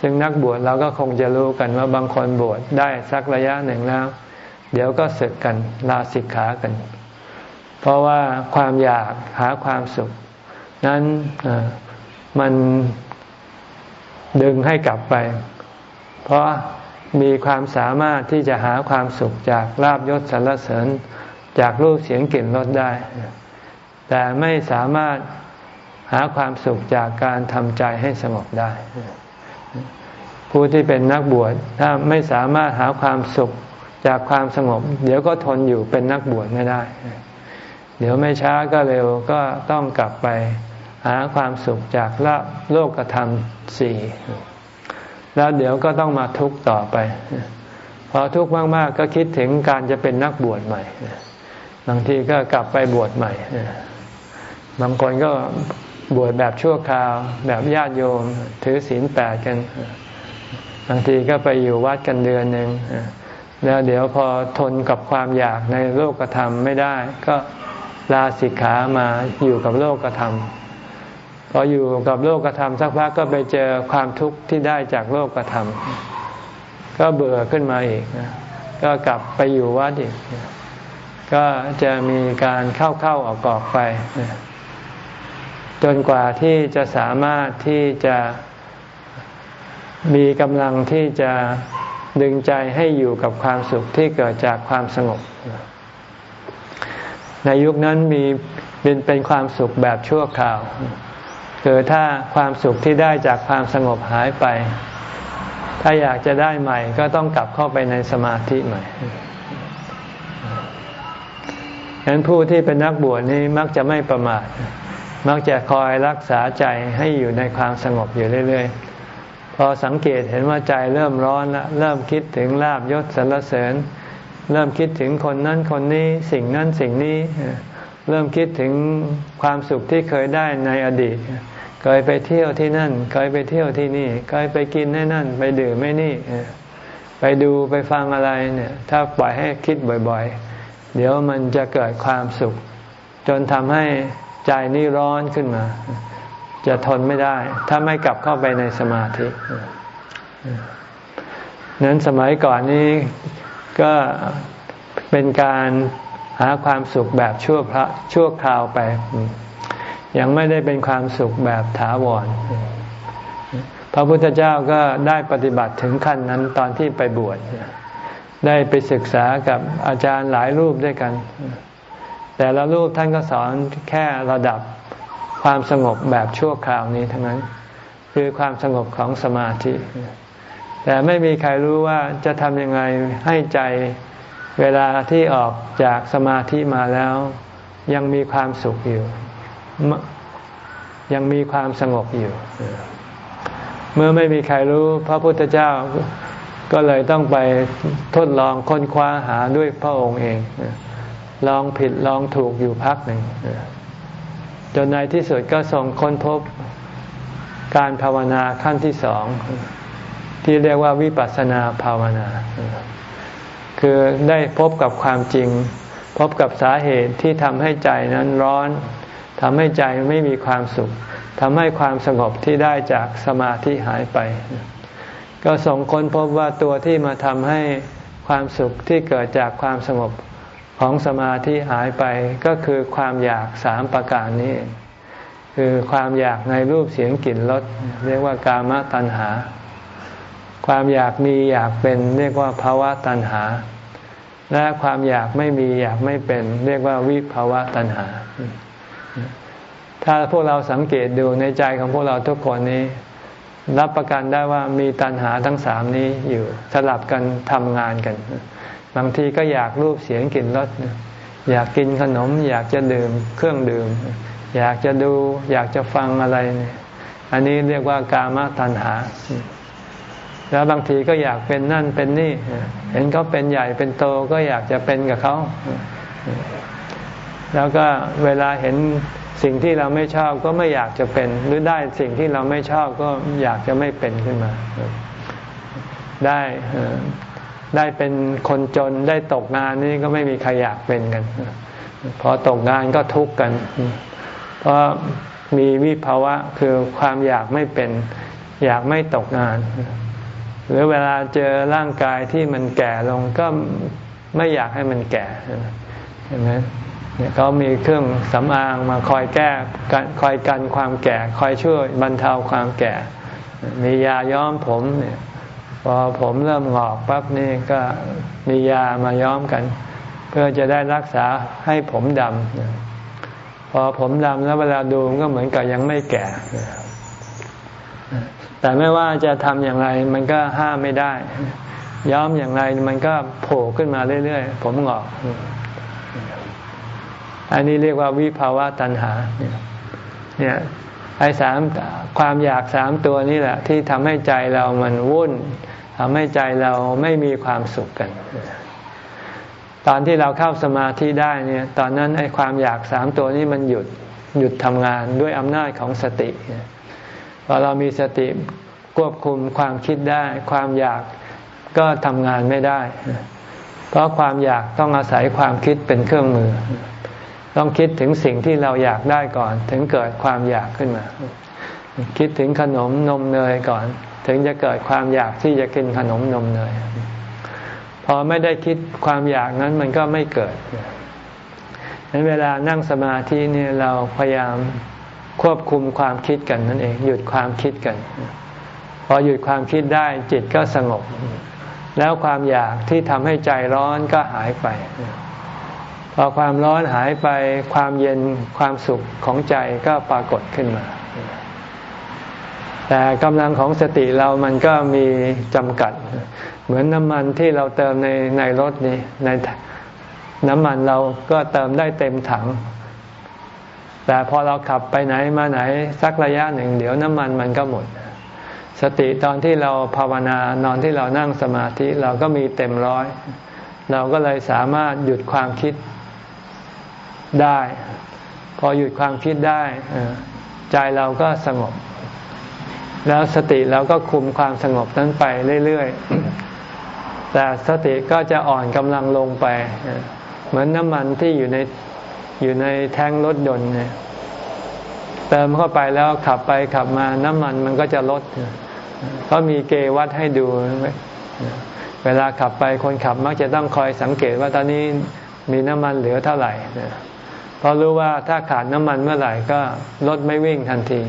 ซึ่งนักบวชเราก็คงจะรู้กันว่าบางคนบวชได้สักระยะหนึ่งแล้ว เดี๋ยวก็สึกกันลาสิกขากัน เพราะว่าความอยากหาความสุข นั้นมันดึงให้กลับไป เพราะมีความสามารถที่จะหาความสุขจากลาบยศสรรเสริญจากรูปเสียงกลิ่นรสได้ แต่ไม่สามารถ หาความสุขจากการทำใจให้สงบได้ ผู้ที่เป็นนักบวชถ้าไม่สามารถหาความสุขจากความสงบ เดี๋ยวก็ทนอยู่เป็นนักบวชไม่ได้ เดี๋ยวไม่ช้าก็เร็วก็ต้องกลับไปหาความสุขจากละโลกธรรมสี่แล้วเดี๋ยวก็ต้องมาทุกข์ต่อไปพอทุกข์มากๆก็คิดถึงการจะเป็นนักบวชใหม่บางทีก็กลับไปบวชใหม่บางคนก็ บวชแบบชั่วคราว แบบญาติโยมถือศีลแปดกันบางทีก็ไปอยู่วัดกันเดือนหนึ่งแล้วเดี๋ยวพอทนกับความอยากในโลกธรรมไม่ได้ ก็ลาสิกขามาอยู่กับโลกธรรมพออยู่กับโลกธรรมสักพักก็ไปเจอความทุกข์ที่ได้จากโลกธรรมก็เบื่อขึ้นมาอีกก็กลับไปอยู่วัดอีกก็จะมีการเข้าเข้าออกออกไป จนกว่าที่จะสามารถที่จะมีกำลังที่จะดึงใจให้อยู่กับความสุขที่เกิดจากความสงบ ในยุคนั้นมีเป็นเป็นความสุขแบบชั่วคราวคือถ้าความสุขที่ได้จากความสงบหายไป ถ้าอยากจะได้ใหม่ก็ต้องกลับเข้าไปในสมาธิใหม่ฉะนั้นผู้ที่เป็นนักบวชนี้มักจะไม่ประมาท มักจะคอยรักษาใจให้อยู่ในความสงบอยู่เรื่อยๆ พอสังเกตเห็นว่าใจเริ่มร้อนล้วเริ่มคิดถึงลาบยศสรรเสริญ เริ่มคิดถึงคนนั้นคนนี้สิ่งนั้นสิ่งนี้เริ่มคิดถึงความสุขที่เคยได้ในอดีต เคยไปเที่ยวที่นั่น เคยไปเที่ยวที่นี่ เคยไปกินในนั่น ไปดื่มไม่นี่ ไปดูไปฟังอะไรเนี่ย ถ้าปล่อยให้คิดบ่อยๆ เดี๋ยวมันจะเกิดความสุข จนทำให้ ใจนี่ร้อนขึ้นมา จะทนไม่ได้ ถ้าไม่กลับเข้าไปในสมาธินั้นสมัยก่อนนี้ก็เป็นการหาความสุขแบบชั่วพระชั่วคราวไป ยังไม่ได้เป็นความสุขแบบถาวร พระพุทธเจ้าก็ได้ปฏิบัติถึงขั้นนั้นตอนที่ไปบวชได้ไปศึกษากับอาจารย์หลายรูปด้วยกัน แต่ละรูปท่านก็สอนแค่ระดับความสงบแบบชั่วคราวนี้ทั้งนั้น คือความสงบของสมาธิ แต่ไม่มีใครรู้ว่าจะทำยังไงให้ใจเวลาที่ออกจากสมาธิมาแล้ว ยังมีความสุขอยู่ ยังมีความสงบอยู่ เมื่อไม่มีใครรู้พระพุทธเจ้าก็เลยต้องไปทดลองค้นคว้าหาด้วยพระองค์เอง ลองผิดลองถูกอยู่พักหนึ่งจนในที่สุดก็ทรงค้นพบการภาวนาขั้นที่สอง ที่เรียกว่าวิปัสสนาภาวนา คือได้พบกับความจริง พบกับสาเหตุที่ทำให้ใจนั้นร้อนทำให้ใจไม่มีความสุขทำให้ความสงบที่ได้จากสมาธิหายไป ก็ส่งคนพบว่าตัวที่มาทำให้ความสุขที่เกิดจากความสงบ ของสมาธิหายไปก็คือความอยากสามประการนี้ คือความอยากในรูปเสียงกลิ่นรสเรียกว่ากามตัณหา ความอยากมีอยากเป็นเรียกว่าภาวะตัณหา และความอยากไม่มีอยากไม่เป็น เรียกว่าวิภาวะตัณหา ถ้าพวกเราสังเกตดูในใจของพวกเราทุกคนนี้ รับประกันได้ว่ามีตัณหาทั้งสามนี้อยู่สลับกันทำงานกัน บางทีก็อยากรูปเสียงกลิ่นรสอยากกินขนม อยากจะดื่มเครื่องดื่ม อยากจะดูอยากจะฟังอะไรเนี่ยอันนี้เรียกว่ากามตัณหา แล้วบางทีก็อยากเป็นนั่นเป็นนี่ เห็นเขาเป็นใหญ่เป็นโตก็อยากจะเป็นกับเขา แล้วก็เวลาเห็นสิ่งที่เราไม่ชอบก็ไม่อยากจะเป็น หรือได้สิ่งที่เราไม่ชอบก็อยากจะไม่เป็นขึ้นมา ได้ ได้เป็นคนจนได้ตกงานนี่ก็ไม่มีใครอยากเป็นกัน พอตกงานก็ทุกข์กัน เพราะมีวิภาวะคือความอยากไม่เป็น อยากไม่ตกงาน หรือเวลาเจอร่างกายที่มันแก่ลงก็ไม่อยากให้มันแก่เห็นไหมเนี่ยเขามีเครื่องสำอางมาคอยแก้คอยกันความแก่ คอยช่วยบรรเทาความแก่ มียาย้อมผมเนี่ย พอผมเริ่มงอกปั๊บนี่ก็มียามาย้อมกัน เพื่อจะได้รักษาให้ผมดำพอผมดำแล้วเวลาดูก็เหมือนกับยังไม่แก่ แต่ไม่ว่าจะทำอย่างไรมันก็ห้ามไม่ได้ ย้อมอย่างไรมันก็โผล่ขึ้นมาเรื่อยๆ ผมงอก อันนี้เรียกว่าวิภาวะตัณหา เนี่ยไอ้สามความอยากสามตัวนี้แหละ ที่ทำให้ใจเรามันวุ่น ทำให้ใจเราไม่มีความสุขกัน ตอนที่เราเข้าสมาธิได้เนี่ย ตอนนั้นไอ้ความอยากสามตัวนี้มันหยุดหยุดทำงานด้วยอำนาจของสติพอเรามีสติควบคุมความคิดได้ ความอยากก็ทำงานไม่ได้ เพราะความอยากต้องอาศัยความคิดเป็นเครื่องมือ ต้องคิดถึงสิ่งที่เราอยากได้ก่อน ถึงเกิดความอยากขึ้นมา คิดถึงขนมนมเนยก่อน ถึงจะเกิดความอยากที่จะกินขนมนมเนยพอไม่ได้คิดความอยากนั้นมันก็ไม่เกิดนั้นเวลานั่งสมาธินี่เราพยายามควบคุมความคิดกันนั่นเอง หยุดความคิดกัน พอหยุดความคิดได้จิตก็สงบ แล้วความอยากที่ทำให้ใจร้อนก็หายไป พอความร้อนหายไปความเย็นความสุขของใจก็ปรากฏขึ้นมา แต่กำลังของสติเรามันก็มีจำกัด เหมือนน้ำมันที่เราเติมในในรถนี่ในน้ำมันเราก็เติมได้เต็มถัง แต่พอเราขับไปไหนมาไหนสักระยะหนึ่ง เดี๋ยวน้ำมันมันก็หมด สติตอนที่เราภาวนานอนที่เรานั่งสมาธิเราก็มีเต็มร้อย เราก็เลยสามารถหยุดความคิดได้ พอหยุดความคิดได้ ใจเราก็สงบ แล้วสติเราก็คุมความสงบนั้นไปเรื่อยๆ แต่สติก็จะอ่อนกำลังลงไป เหมือนน้ำมันที่อยู่ในอยู่ในแท้งรถยนต์เนี่ยเติมเข้าไปแล้วขับไปขับมาน้ำมันมันก็จะลดก็มีเกวัดให้ดู เวลาขับไปคนขับมักจะต้องคอยสังเกตว่าตอนนี้มีน้ำมันเหลือเท่าไหร่เพราะรู้ว่าถ้าขาดน้ำมันเมื่อไหร่ก็รถไม่วิ่งทันที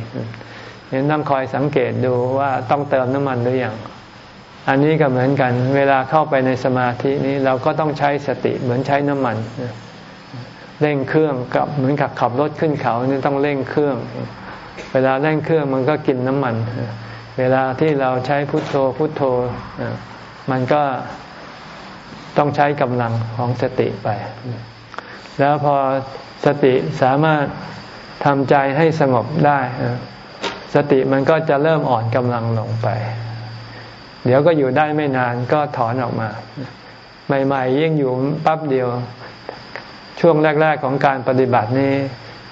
ยังต้องคอยสังเกตดูว่าต้องเติมน้ำมันหรือยังอันนี้ก็เหมือนกัน เวลาเข้าไปในสมาธินี้เราก็ต้องใช้สติเหมือนใช้น้ำมันเร่งเครื่องกับเหมือนกับขับรถขึ้นเขานี่ต้องเร่งเครื่อง เวลาเร่งเครื่องมันก็กินน้ำมัน เวลาที่เราใช้พุทโธพุทโธมันก็ต้องใช้กำลังของสติไป แล้วพอสติสามารถทำใจให้สงบได้ สติมันก็จะเริ่มอ่อนกำลังลงไป เดี๋ยวก็อยู่ได้ไม่นานก็ถอนออกมา ใหม่ๆยิ่งอยู่ปั๊บเดียว ช่วงแรก ๆของการปฏิบัตินี้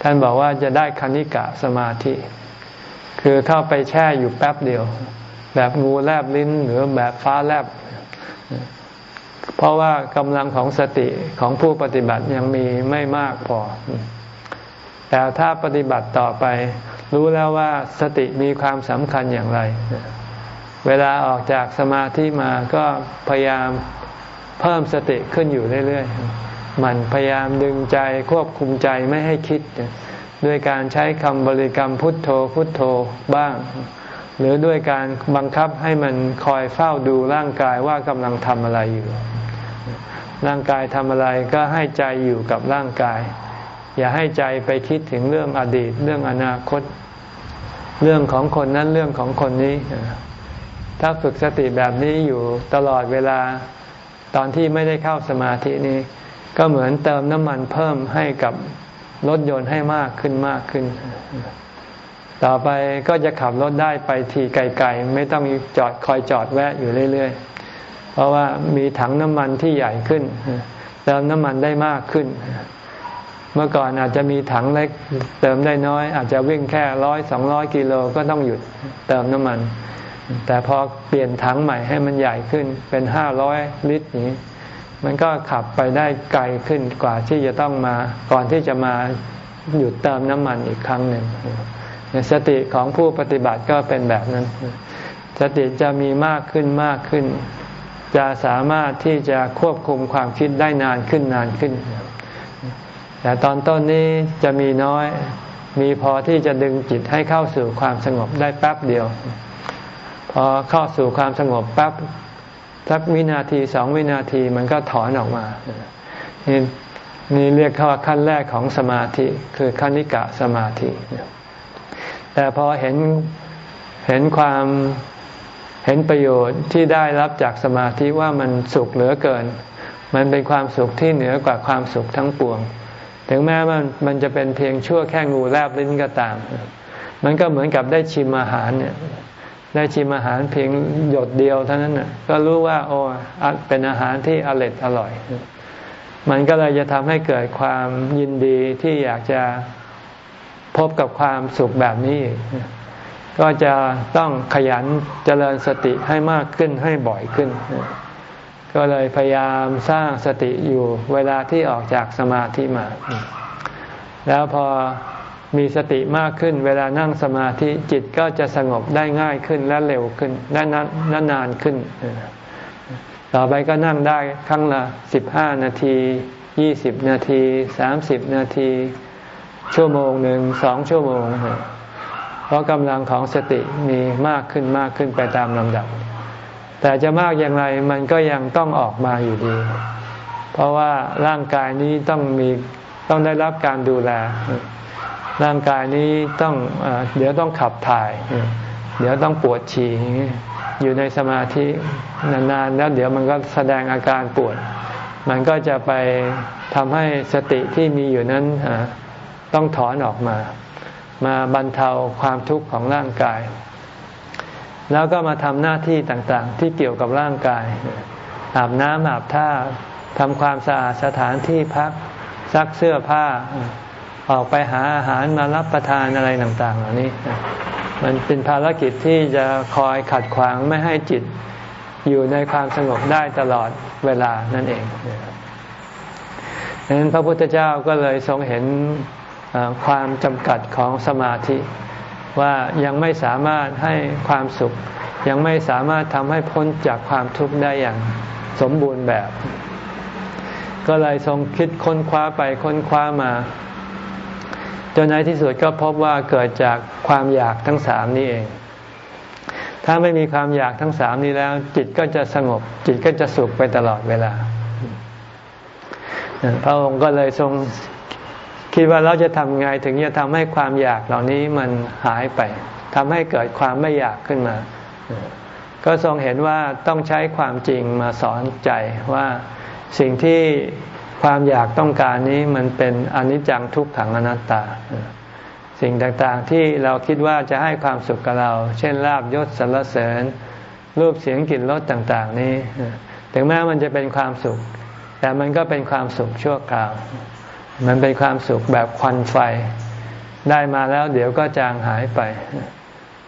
ท่านบอกว่าจะได้คณิกะสมาธิ คือเข้าไปแช่อยู่แป๊บเดียว แบบงูแลบลิ้นหรือแบบฟ้าแลบ เพราะว่ากำลังของสติของผู้ปฏิบัติยังมีไม่มากพอ แต่ถ้าปฏิบัติต่อไป รู้แล้วว่าสติมีความสำคัญอย่างไร เวลาออกจากสมาธิมาก็พยายามเพิ่มสติขึ้นอยู่เรื่อยๆ มันพยายามดึงใจควบคุมใจไม่ให้คิด ด้วยการใช้คำบริกรรมพุทโธพุทโธบ้าง หรือด้วยการบังคับให้มันคอยเฝ้าดูร่างกายว่ากำลังทำอะไรอยู่ ร่างกายทำอะไรก็ให้ใจอยู่กับร่างกาย อย่าให้ใจไปคิดถึงเรื่องอดีต เรื่องอนาคต เรื่องของคนนั้นเรื่องของคนนี้ ถ้าฝึกสติแบบนี้อยู่ตลอดเวลาตอนที่ไม่ได้เข้าสมาธินี้ ก็เหมือนเติมน้ำมันเพิ่มให้กับรถยนต์ให้มากขึ้นมากขึ้น ต่อไปก็จะขับรถได้ไปทีไกลๆ ไม่ต้องจอดคอยจอดแวะอยู่เรื่อยๆ เพราะว่ามีถังน้ำมันที่ใหญ่ขึ้น เติมน้ำมันได้มากขึ้น เมื่อก่อนอาจจะมีถังเล็กเติมได้น้อย อาจจะวิ่งแค่ร้อยสองร้อยกิโลก็ต้องหยุดเติมน้ำมัน แต่พอเปลี่ยนถังใหม่ให้มันใหญ่ขึ้นเป็นห้าร้อยลิตรนี้ มันก็ขับไปได้ไกลขึ้นกว่าที่จะต้องมาก่อนที่จะมาหยุดเติมน้ำมันอีกครั้งหนึ่งสติของผู้ปฏิบัติก็เป็นแบบนั้น สติจะมีมากขึ้นมากขึ้น จะสามารถที่จะควบคุมความคิดได้นานขึ้นนานขึ้น แต่ตอนต้นนี้จะมีน้อย มีพอที่จะดึงจิตให้เข้าสู่ความสงบได้แป๊บเดียว พอเข้าสู่ความสงบแป๊บสักวินาทีสองวินาทีมันก็ถอนออกมา นี่นี่เรียกว่าขั้นแรกของสมาธิคือคณิกะสมาธิ แต่พอเห็นเห็นความเห็นประโยชน์ที่ได้รับจากสมาธิว่ามันสุขเหลือเกิน มันเป็นความสุขที่เหนือกว่าความสุขทั้งปวง ถึงแม้มันมันจะเป็นเพียงชั่วแค่งูแลบลิ้นก็ตาม มันก็เหมือนกับได้ชิมอาหารเนี่ยได้ชิมอาหารเพียงหยดเดียวเท่านั้นน่ะก็รู้ว่า โอ้เป็นอาหารที่อร่อยอร่อย มันก็เลยจะทำให้เกิดความยินดีที่อยากจะพบกับความสุขแบบนี้ ก็จะต้องขยันเจริญสติให้มากขึ้นให้บ่อยขึ้น ก็เลยพยายามสร้างสติอยู่เวลาที่ออกจากสมาธิมา แล้วพอมีสติมากขึ้น เวลานั่งสมาธิจิตก็จะสงบได้ง่ายขึ้นและเร็วขึ้นและนานานขึ้น ต่อไปก็นั่งได้ครั้งละสิบห้านาทียี่สิบนาทีสามสิบนาที ชั่วโมงหนึ่งสองชั่วโมง เพราะกำลังของสติมีมากขึ้นมากขึ้นไปตามลำดับ แต่จะมากอย่างไรมันก็ยังต้องออกมาอยู่ดี เพราะว่าร่างกายนี้ต้องมีต้องได้รับการดูแล ร่างกายนี้ต้องอเดี๋ยวต้องขับถ่าย เดี๋ยวต้องปวดฉี่อยู่ในสมาธินานๆ แล้วเดี๋ยวมันก็แสดงอาการปวด มันก็จะไปทำให้สติที่มีอยู่นั้นต้องถอนออกมา มาบรรเทาความทุกข์ของร่างกาย แล้วก็มาทำหน้าที่ต่างๆ ที่เกี่ยวกับร่างกาย อาบน้ำอาบท่าทำความสะอาดสถานที่พักซักเสื้อผ้า ออกไปหาอาหารมารับประทานอะไรต่างๆ เหล่านี้ มันเป็นภารกิจที่จะคอยขัดขวางไม่ให้จิตอยู่ในความสงบได้ตลอดเวลานั่นเองดังนั้นพระพุทธเจ้าก็เลยทรงเห็นความจำกัดของสมาธิ ว่ายังไม่สามารถให้ความสุข ยังไม่สามารถทำให้พ้นจากความทุกข์ได้อย่างสมบูรณ์แบบ ก็เลยทรงคิดค้นคว้าไปค้นคว้ามาจนในที่สุดก็พบว่าเกิดจากความอยากทั้งสามนี้เอง ถ้าไม่มีความอยากทั้งสามนี้แล้ว จิตก็จะสงบ จิตก็จะสุขไปตลอดเวลา พระองค์ก็เลยทรง คิดว่าเราจะทำไงถึงจะทำให้ความอยากเหล่านี้มันหายไปทำให้เกิดความไม่อยากขึ้นมา ก็ทรงเห็นว่าต้องใช้ความจริงมาสอนใจว่าสิ่งที่ความอยากต้องการนี้มันเป็นอนิจจังทุกขังอนัตตา สิ่งต่างๆที่เราคิดว่าจะให้ความสุขกับเรา เช่นลาบยศสรรเสริญ รูปเสียงกลิ่นรสต่างๆ นี้ ถึงแม้มันจะเป็นความสุข แต่มันก็เป็นความสุขชั่วคราว มันเป็นความสุขแบบควันไฟ ได้มาแล้วเดี๋ยวก็จางหายไป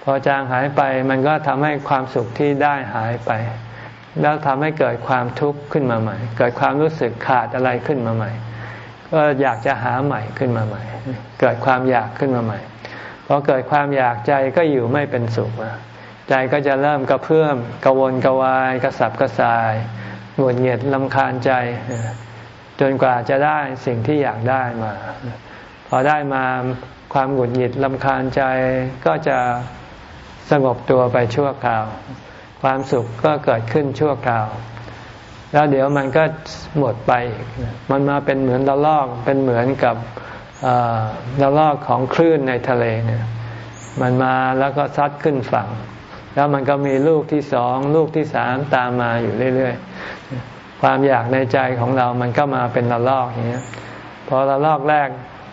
พอจางหายไปมันก็ทำให้ความสุขที่ได้หายไป แล้วทำให้เกิดความทุกข์ขึ้นมาใหม่ เกิดความรู้สึกขาดอะไรขึ้นมาใหม่ ก็อยากจะหาใหม่ขึ้นมาใหม่ เกิดความอยากขึ้นมาใหม่พอเกิดความอยากใจก็อยู่ไม่เป็นสุขใจก็จะเริ่มกระเพื่อมกระวนกระวายกระสับกระส่ายหงุดหงิดลำคาญใจ จนกว่าจะได้สิ่งที่อยากได้มา พอได้มาความหงุดหงิดลำคาญใจก็จะสงบตัวไปชั่วคราว ความสุขก็เกิดขึ้นชั่วคราว แล้วเดี๋ยวมันก็หมดไป มันมาเป็นเหมือนละลอกเป็นเหมือนกับละลอกของคลื่นในทะเลเนี่ยมันมาแล้วก็ซัดขึ้นฝั่ง แล้วมันก็มีลูกที่สองลูกที่สามตามมาอยู่เรื่อย ความอยากในใจของเรามันก็มาเป็นระลอกอย่างนี้พอระลอกแรก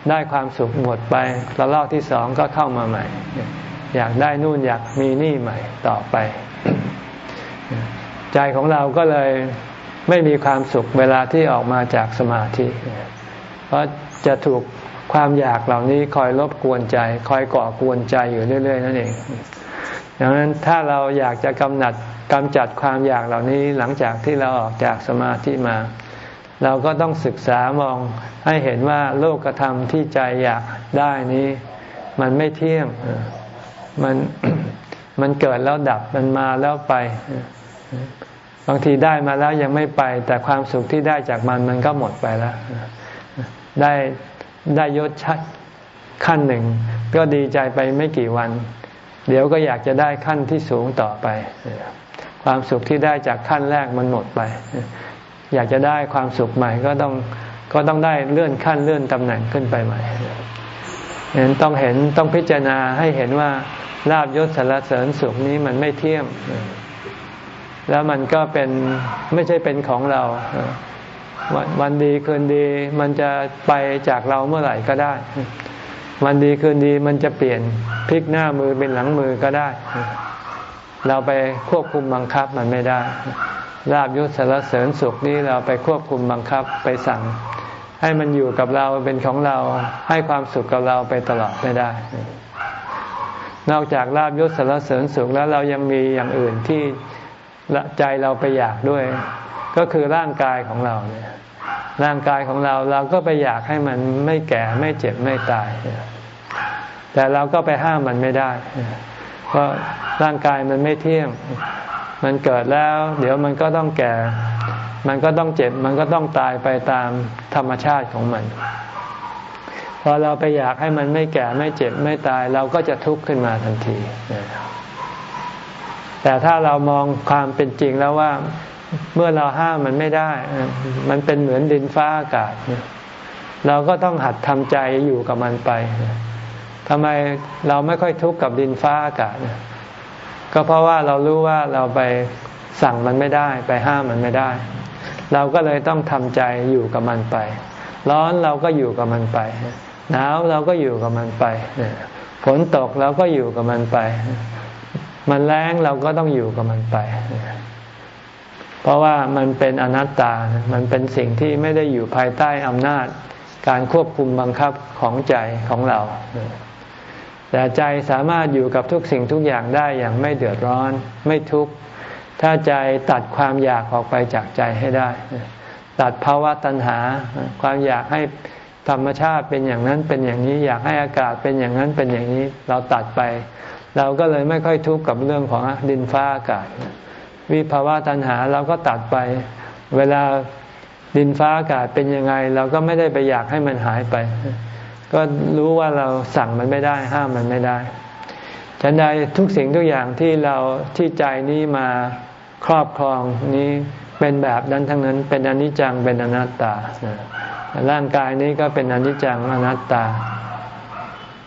ได้ความสุขหมดไประลอกที่สองก็เข้ามาใหม่ อยากได้นู่นอยากมีนี่ใหม่ต่อไป ใจของเราก็เลยไม่มีความสุขเวลาที่ออกมาจากสมาธิ เพราะจะถูกความอยากเหล่านี้คอยรบกวนใจ คอยก่อกวนใจอยู่เรื่อย ๆ นั่นเองดังนั้นถ้าเราอยากจะกำหนัด กำจัดความอยากเหล่านี้หลังจากที่เราออกจากสมาธิมา เราก็ต้องศึกษามองให้เห็นว่าโลกธรรมที่ใจอยากได้นี้ มันไม่เที่ยงมันมันเกิดแล้วดับมันมาแล้วไป บางทีได้มาแล้วยังไม่ไป แต่ความสุขที่ได้จากมันมันก็หมดไปแล้ว ได้ได้ยศชัดขั้นหนึ่ง ก็ดีใจไปไม่กี่วัน เดี๋ยวก็อยากจะได้ขั้นที่สูงต่อไป ความสุขที่ได้จากขั้นแรกมันหมดไป อยากจะได้ความสุขใหม่ก็ต้องก็ต้องได้เลื่อนขั้นเลื่อนตำแหน่งขึ้นไปใหม่เห็นต้องเห็นต้องพิจารณาให้เห็นว่าลาบยศสารเสริญสุขนี้มันไม่เที่ยมแล้วมันก็เป็นไม่ใช่เป็นของเรา วันดีคืนดีมันจะไปจากเราเมื่อไหร่ก็ได้ วันดีคืนดีมันจะเปลี่ยนพลิกหน้ามือเป็นหลังมือก็ได้ เราไปควบคุมบังคับมันไม่ได้ลาบยศสารเสริญสุขนี้เราไปควบคุมบังคับไปสั่ง ให้มันอยู่กับเราเป็นของเราให้ความสุขกับเราไปตลอดไม่ได้ นอกจากลาบยศสารเสริญสุขแล้วเรายังมีอย่างอื่นที่ใจเราไปอยากด้วย ก็คือร่างกายของเราเนี่ยร่างกายของเราเราก็ไปอยากให้มันไม่แก่ไม่เจ็บไม่ตาย แต่เราก็ไปห้ามมันไม่ได้ พราะร่างกายมันไม่เที่ยง มันเกิดแล้ว เดี๋ยวมันก็ต้องแก่ มันก็ต้องเจ็บ มันก็ต้องตายไปตามธรรมชาติของมัน พอเราไปอยากให้มันไม่แก่ไม่เจ็บไม่ตายเราก็จะทุกข์ขึ้นมาทันที แต่ถ้าเรามองความเป็นจริงแล้วว่าเมื่อเราห้ามมันไม่ได้ มันเป็นเหมือนดินฟ้าอากาศ เราก็ต้องหัดทำใจอยู่กับมันไป ทำไมเราไม่ค่อยทุกข์กับดินฟ้าอากาศ ก็เพราะว่าเรารู้ว่าเราไปสั่งมันไม่ได้ ไปห้ามมันไม่ได้ เราก็เลยต้องทำใจอยู่กับมันไป ร้อนเราก็อยู่กับมันไป หนาวเราก็อยู่กับมันไปฝนตกเราก็อยู่กับมันไป มันแรงเราก็ต้องอยู่กับมันไป เพราะว่ามันเป็นอนัตตา มันเป็นสิ่งที่ไม่ได้อยู่ภายใต้อำนาจการควบคุมบังคับของใจของเรา แต่ใจสามารถอยู่กับทุกสิ่งทุกอย่างได้อย่างไม่เดือดร้อน ไม่ทุกข์ถ้าใจตัดความอยากออกไปจากใจให้ได้ ตัดภาวะตัณหา ความอยากให้ธรรมชาติเป็นอย่างนั้นเป็นอย่างนี้อยากให้อากาศเป็นอย่างนั้นเป็นอย่างนี้เราตัดไป เราก็เลยไม่ค่อยทุกข์กับเรื่องของดินฟ้าอากาศ วิภาวะตัณหาเราก็ตัดไป เวลาดินฟ้าอากาศเป็นยังไง เราก็ไม่ได้ไปอยากให้มันหายไป ก็รู้ว่าเราสั่งมันไม่ได้ห้ามมันไม่ได้ฉันใดทุกสิ่งทุกอย่างที่เราที่ใจนี้มาครอบครองนี้เป็นแบบนั้นทั้งนั้น เป็นอนิจจังเป็นอนัตตา ร่างกายนี้ก็เป็นอนิจจังอนัตตา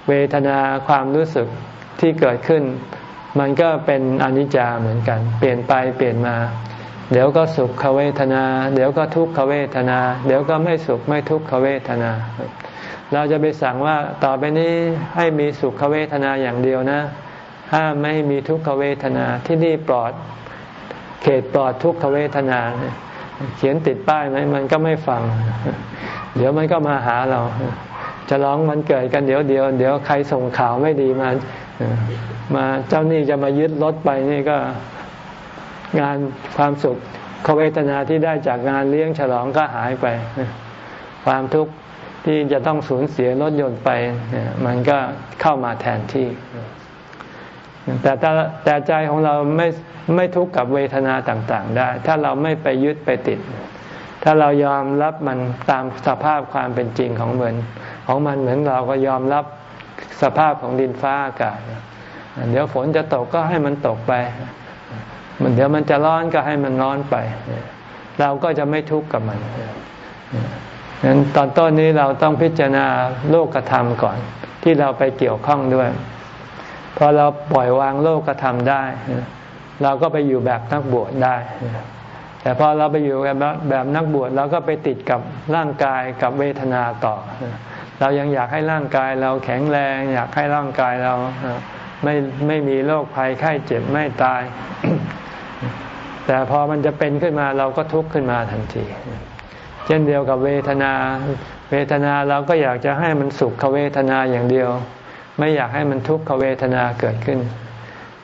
เวทนาความรู้สึกที่เกิดขึ้น มันก็เป็นอนิจจาเหมือนกัน เปลี่ยนไปเปลี่ยนมา เดี๋ยวก็สุขเวทนา เดี๋ยวก็ทุกขเวทนา เดี๋ยวก็ไม่สุขไม่ทุกขเวทนา เราจะไปสั่งว่าต่อไปนี้ให้มีสุขเวทนาอย่างเดียวนะ ห้ามไม่มีทุกขเวทนาที่นี่ปลอด เขตปลอดทุกขเวทนา เขียนติดป้ายไหมมันก็ไม่ฟัง เดี๋ยวมันก็มาหาเรา จะร้องมันเกิดกันเดี๋ยวเดี๋ยวเดี๋ยวใครส่งข่าวไม่ดีมามาเจ้านี่จะมายึดรถไปนี่ก็งานความสุขขเวทนาที่ได้จากงานเลี้ยงฉลองก็หายไป ความทุกข์ ที่จะต้องสูญเสียรถยนต์ไป มันก็เข้ามาแทนที่ แต่แต่ใจของเราไม่ไม่ทุกข์กับเวทนาต่างๆ ได้ ถ้าเราไม่ไปยึดไปติด ถ้าเรายอมรับมันตามสภาพความเป็นจริงของเหมือน ของมันเหมือนเราก็ยอมรับสภาพของดินฟ้าอากาศเดี๋ยวฝนจะตกก็ให้มันตกไป มันเดี๋ยวมันจะร้อนก็ให้มันร้อนไป เราก็จะไม่ทุกข์กับมัน นั้นตอนต้นนี้เราต้องพิจารณาโลกธรรมก่อน ที่เราไปเกี่ยวข้องด้วย พอเราปล่อยวางโลกธรรมได้ เราก็ไปอยู่แบบนักบวชได้ แต่พอเราไปอยู่แบบแบบนักบวชเราก็ไปติดกับร่างกายกับเวทนาต่อ เรายังอยากให้ร่างกายเราแข็งแรง อยากให้ร่างกายเราไม่ไม่มีโรคภัยไข้เจ็บไม่ตาย แต่พอมันจะเป็นขึ้นมาเราก็ทุกข์ขึ้นมาทันที เช่นเดียวกับเวทนา เวทนาเราก็อยากจะให้มันสุขเวทนาอย่างเดียว ไม่อยากให้มันทุกขเวทนาเกิดขึ้น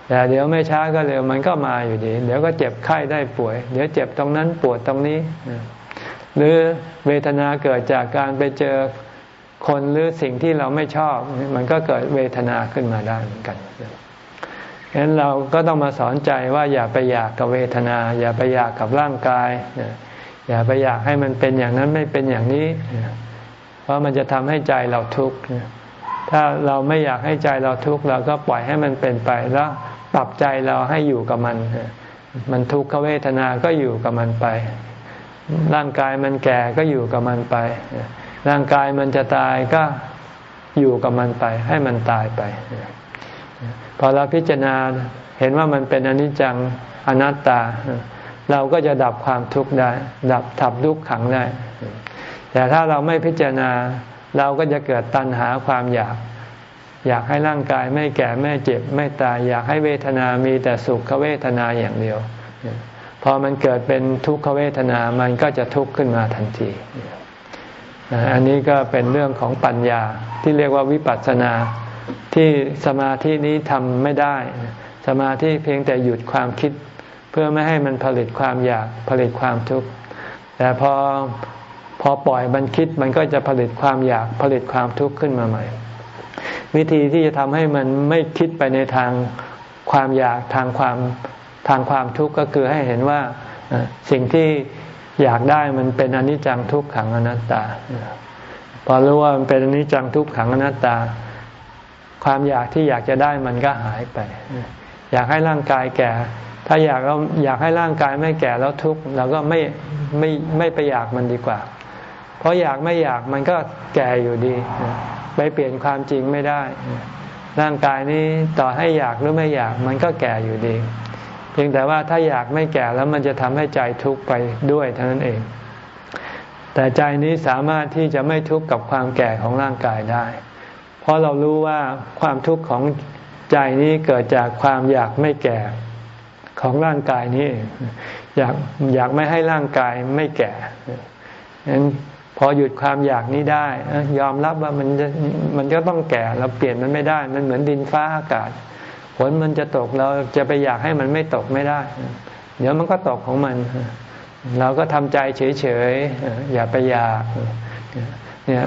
แต่เดี๋ยวไม่ช้าก็เร็วมันก็มาอยู่ดี เดี๋ยวก็เจ็บไข้ได้ป่วย เดี๋ยวเจ็บตรงนั้นปวดตรงนี้ หรือเวทนาเกิดจากการไปเจอคนหรือสิ่งที่เราไม่ชอบ มันก็เกิดเวทนาขึ้นมาได้เหมือนกันฉะนั้นเราก็ต้องมาสอนใจว่าอย่าไปอยากกับเวทนา อย่าไปอยากกับร่างกาย อย่าไปอยากให้มันเป็นอย่างนั้นไม่เป็นอย่างนี้ เพราะมันจะทำให้ใจเราทุกข์ถ้าเราไม่อยากให้ใจเราทุกข์เราก็ปล่อยให้มันเป็นไปแล้วปรับใจเราให้อยู่กับมัน มันทุกขเวทนาก็อยู่กับมันไป ร่างกายมันแก่ก็อยู่กับมันไป ร่างกายมันจะตายก็อยู่กับมันไป ให้มันตายไป พอเราพิจารณาเห็นว่ามันเป็นอนิจจังอนัตตา เราก็จะดับความทุกข์ได้ ดับทับทุกขังได้ แต่ถ้าเราไม่พิจารณา เราก็จะเกิดตัณหาความอยาก อยากให้ร่างกายไม่แก่ไม่เจ็บไม่ตาย อยากให้เวทนามีแต่สุขเวทนาอย่างเดียว พอมันเกิดเป็นทุกขเวทนามันก็จะทุกข์ขึ้นมาทันที อันนี้ก็เป็นเรื่องของปัญญาที่เรียกว่าวิปัสสนา ที่สมาธินี้ทำไม่ได้ สมาธิเพียงแต่หยุดความคิด เพื่อไม่ให้มันผลิตความอยากผลิตความทุกข์แต่พอพอปล่อยมันคิดมันก็จะผลิตความอยากผลิตความทุกข์ขึ้นมาใหม่ วิธีที่จะทำให้มันไม่คิดไปในทางความอยากทางความทางความทุกข์ก็คือให้เห็นว่าสิ่งที่อยากได้มันเป็นอนิจจังทุกขังอนัตตา พอรู้ว่ามันเป็นอนิจจังทุกขังอนัตตา ความอยากที่อยากจะได้มันก็หายไป อยากให้ร่างกายแก่ ถ้าอยากเราอยากให้ร่างกายไม่แก่แล้วทุกข์เราก็ไม่ไม่ไม่ไปอยากมันดีกว่า เพราะอยากไม่อยากมันก็แก่อยู่ดี ไปเปลี่ยนความจริงไม่ได้ ร่างกายนี้ต่อให้อยากหรือไม่อยากมันก็แก่อยู่ดี เพียงแต่ว่าถ้าอยากไม่แก่แล้วมันจะทำให้ใจทุกข์ไปด้วยเท่านั้นเอง แต่ใจนี้สามารถที่จะไม่ทุกข์กับความแก่ของร่างกายได้ เพราะเรารู้ว่าความทุกข์ของใจนี้เกิดจากความอยากไม่แก่ ของร่างกายนี้อยากอยากไม่ให้ร่างกายไม่แก่ฉะนั้นพอหยุดความอยากนี้ได้ ยอมรับว่ามันจะมันก็ต้องแก่เราเปลี่ยนมันไม่ได้ มันเหมือนดินฟ้าอากาศฝนมันจะตกเราจะไปอยากให้มันไม่ตกไม่ได้ เดี๋ยวมันก็ตกของมัน เราก็ทำใจเฉยๆอย่าไปอยากเนี่ย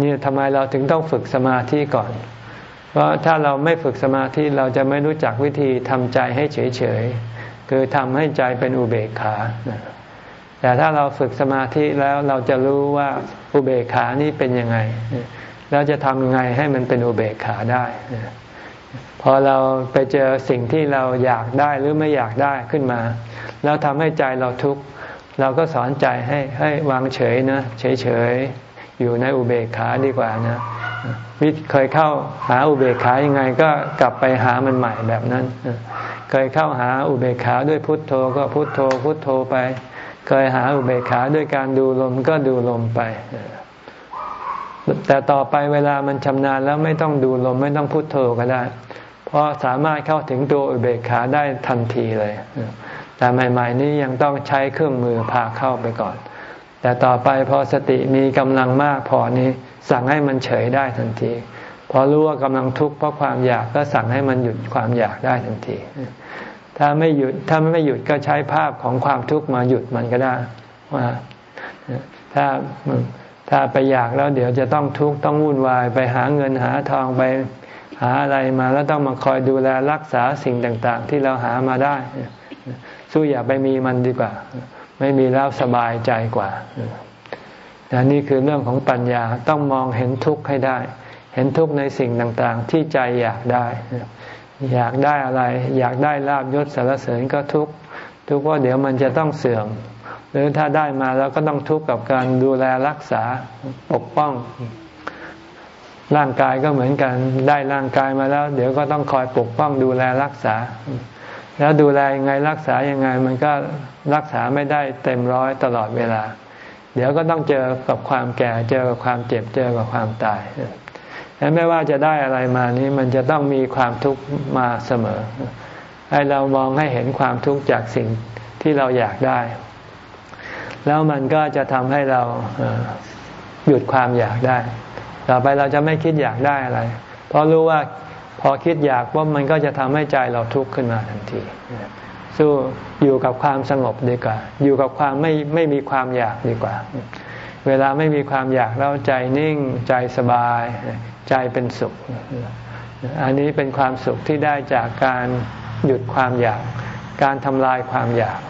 นี่ทำไมเราถึงต้องฝึกสมาธิก่อน เพราะถ้าเราไม่ฝึกสมาธิเราจะไม่รู้จักวิธีทำใจให้เฉยๆ คือทำให้ใจเป็นอุเบกขา แต่ถ้าเราฝึกสมาธิแล้วเราจะรู้ว่าอุเบกขานี้เป็นยังไง แล้วจะทำยังไงให้มันเป็นอุเบกขาได้ พอเราไปเจอสิ่งที่เราอยากได้หรือไม่อยากได้ขึ้นมา แล้วทำให้ใจเราทุกข์เราก็สอนใจให้ให้วางเฉยนะ เฉยเฉยอยู่ในอุเบกขาดีกว่านะ วิเคยเข้าหาอุเบกขายังไงก็กลับไปหามันใหม่แบบนั้น เคยเข้าหาอุเบกขาด้วยพุทโธก็พุทโธพุทโธไป เคยหาอุเบกขาด้วยการดูลมก็ดูลมไป แต่ต่อไปเวลามันชำนาญแล้วไม่ต้องดูลมไม่ต้องพุทโธก็ได้ เพราะสามารถเข้าถึงตัวอุเบกขาได้ทันทีเลย แต่ใหม่ ๆ นี้ยังต้องใช้เครื่องมือพาเข้าไปก่อน แต่ต่อไปพอสติมีกำลังมากพอนี้ สั่งให้มันเฉยได้ทันทีพอรู้ว่ากำลังทุกข์เพราะความอยากก็สั่งให้มันหยุดความอยากได้ทันที ถ้าไม่หยุดถ้าไม่หยุดก็ใช้ภาพของความทุกข์มาหยุดมันก็ได้ว่าถ้าถ้าไปอยากแล้วเดี๋ยวจะต้องทุกข์ต้องวุ่นวายไปหาเงินหาทองไปหาอะไรมาแล้วต้องมาคอยดูแลรักษาสิ่งต่าง ๆ ที่เราหามาได้ สู้อย่าไปมีมันดีกว่า ไม่มีแล้วสบายใจกว่า นี่คือเรื่องของปัญญาต้องมองเห็นทุกข์ให้ได้ เห็นทุกข์ในสิ่งต่างๆ ที่ใจอยากได้ อยากได้อะไร อยากได้ลาบยศสารเสริญก็ทุกข์ทุกข์ว่าเดี๋ยวมันจะต้องเสื่อม หรือถ้าได้มาแล้วก็ต้องทุกข์กับการดูแลรักษาปกป้อง ร่างกายก็เหมือนกันได้ร่างกายมาแล้ว เดี๋ยวก็ต้องคอยปกป้องดูแลรักษา แล้วดูแลยังไงรักษายังไง มันก็รักษาไม่ได้เต็มร้อยตลอดเวลา เดี๋ยวก็ต้องเจอกับความแก่ เจอกับความเจ็บ เจอกับความตายไม่ว่าจะได้อะไรมานี้มันจะต้องมีความทุกข์มาเสมอ ให้เรามองให้เห็นความทุกข์จากสิ่งที่เราอยากได้ แล้วมันก็จะทำให้เราหยุดความอยากได้ ต่อไปเราจะไม่คิดอยากได้อะไร เพราะรู้ว่าพอคิดอยากว่ามันก็จะทำให้ใจเราทุกข์ขึ้นมาทันที สู้อยู่กับความสงบดีกว่า อยู่กับความไม่ไม่มีความอยากดีกว่า เวลาไม่มีความอยากแล้วใจนิ่งใจสบาย ใจเป็นสุข อันนี้เป็นความสุขที่ได้จากการหยุดความอยาก การทำลายความอยาก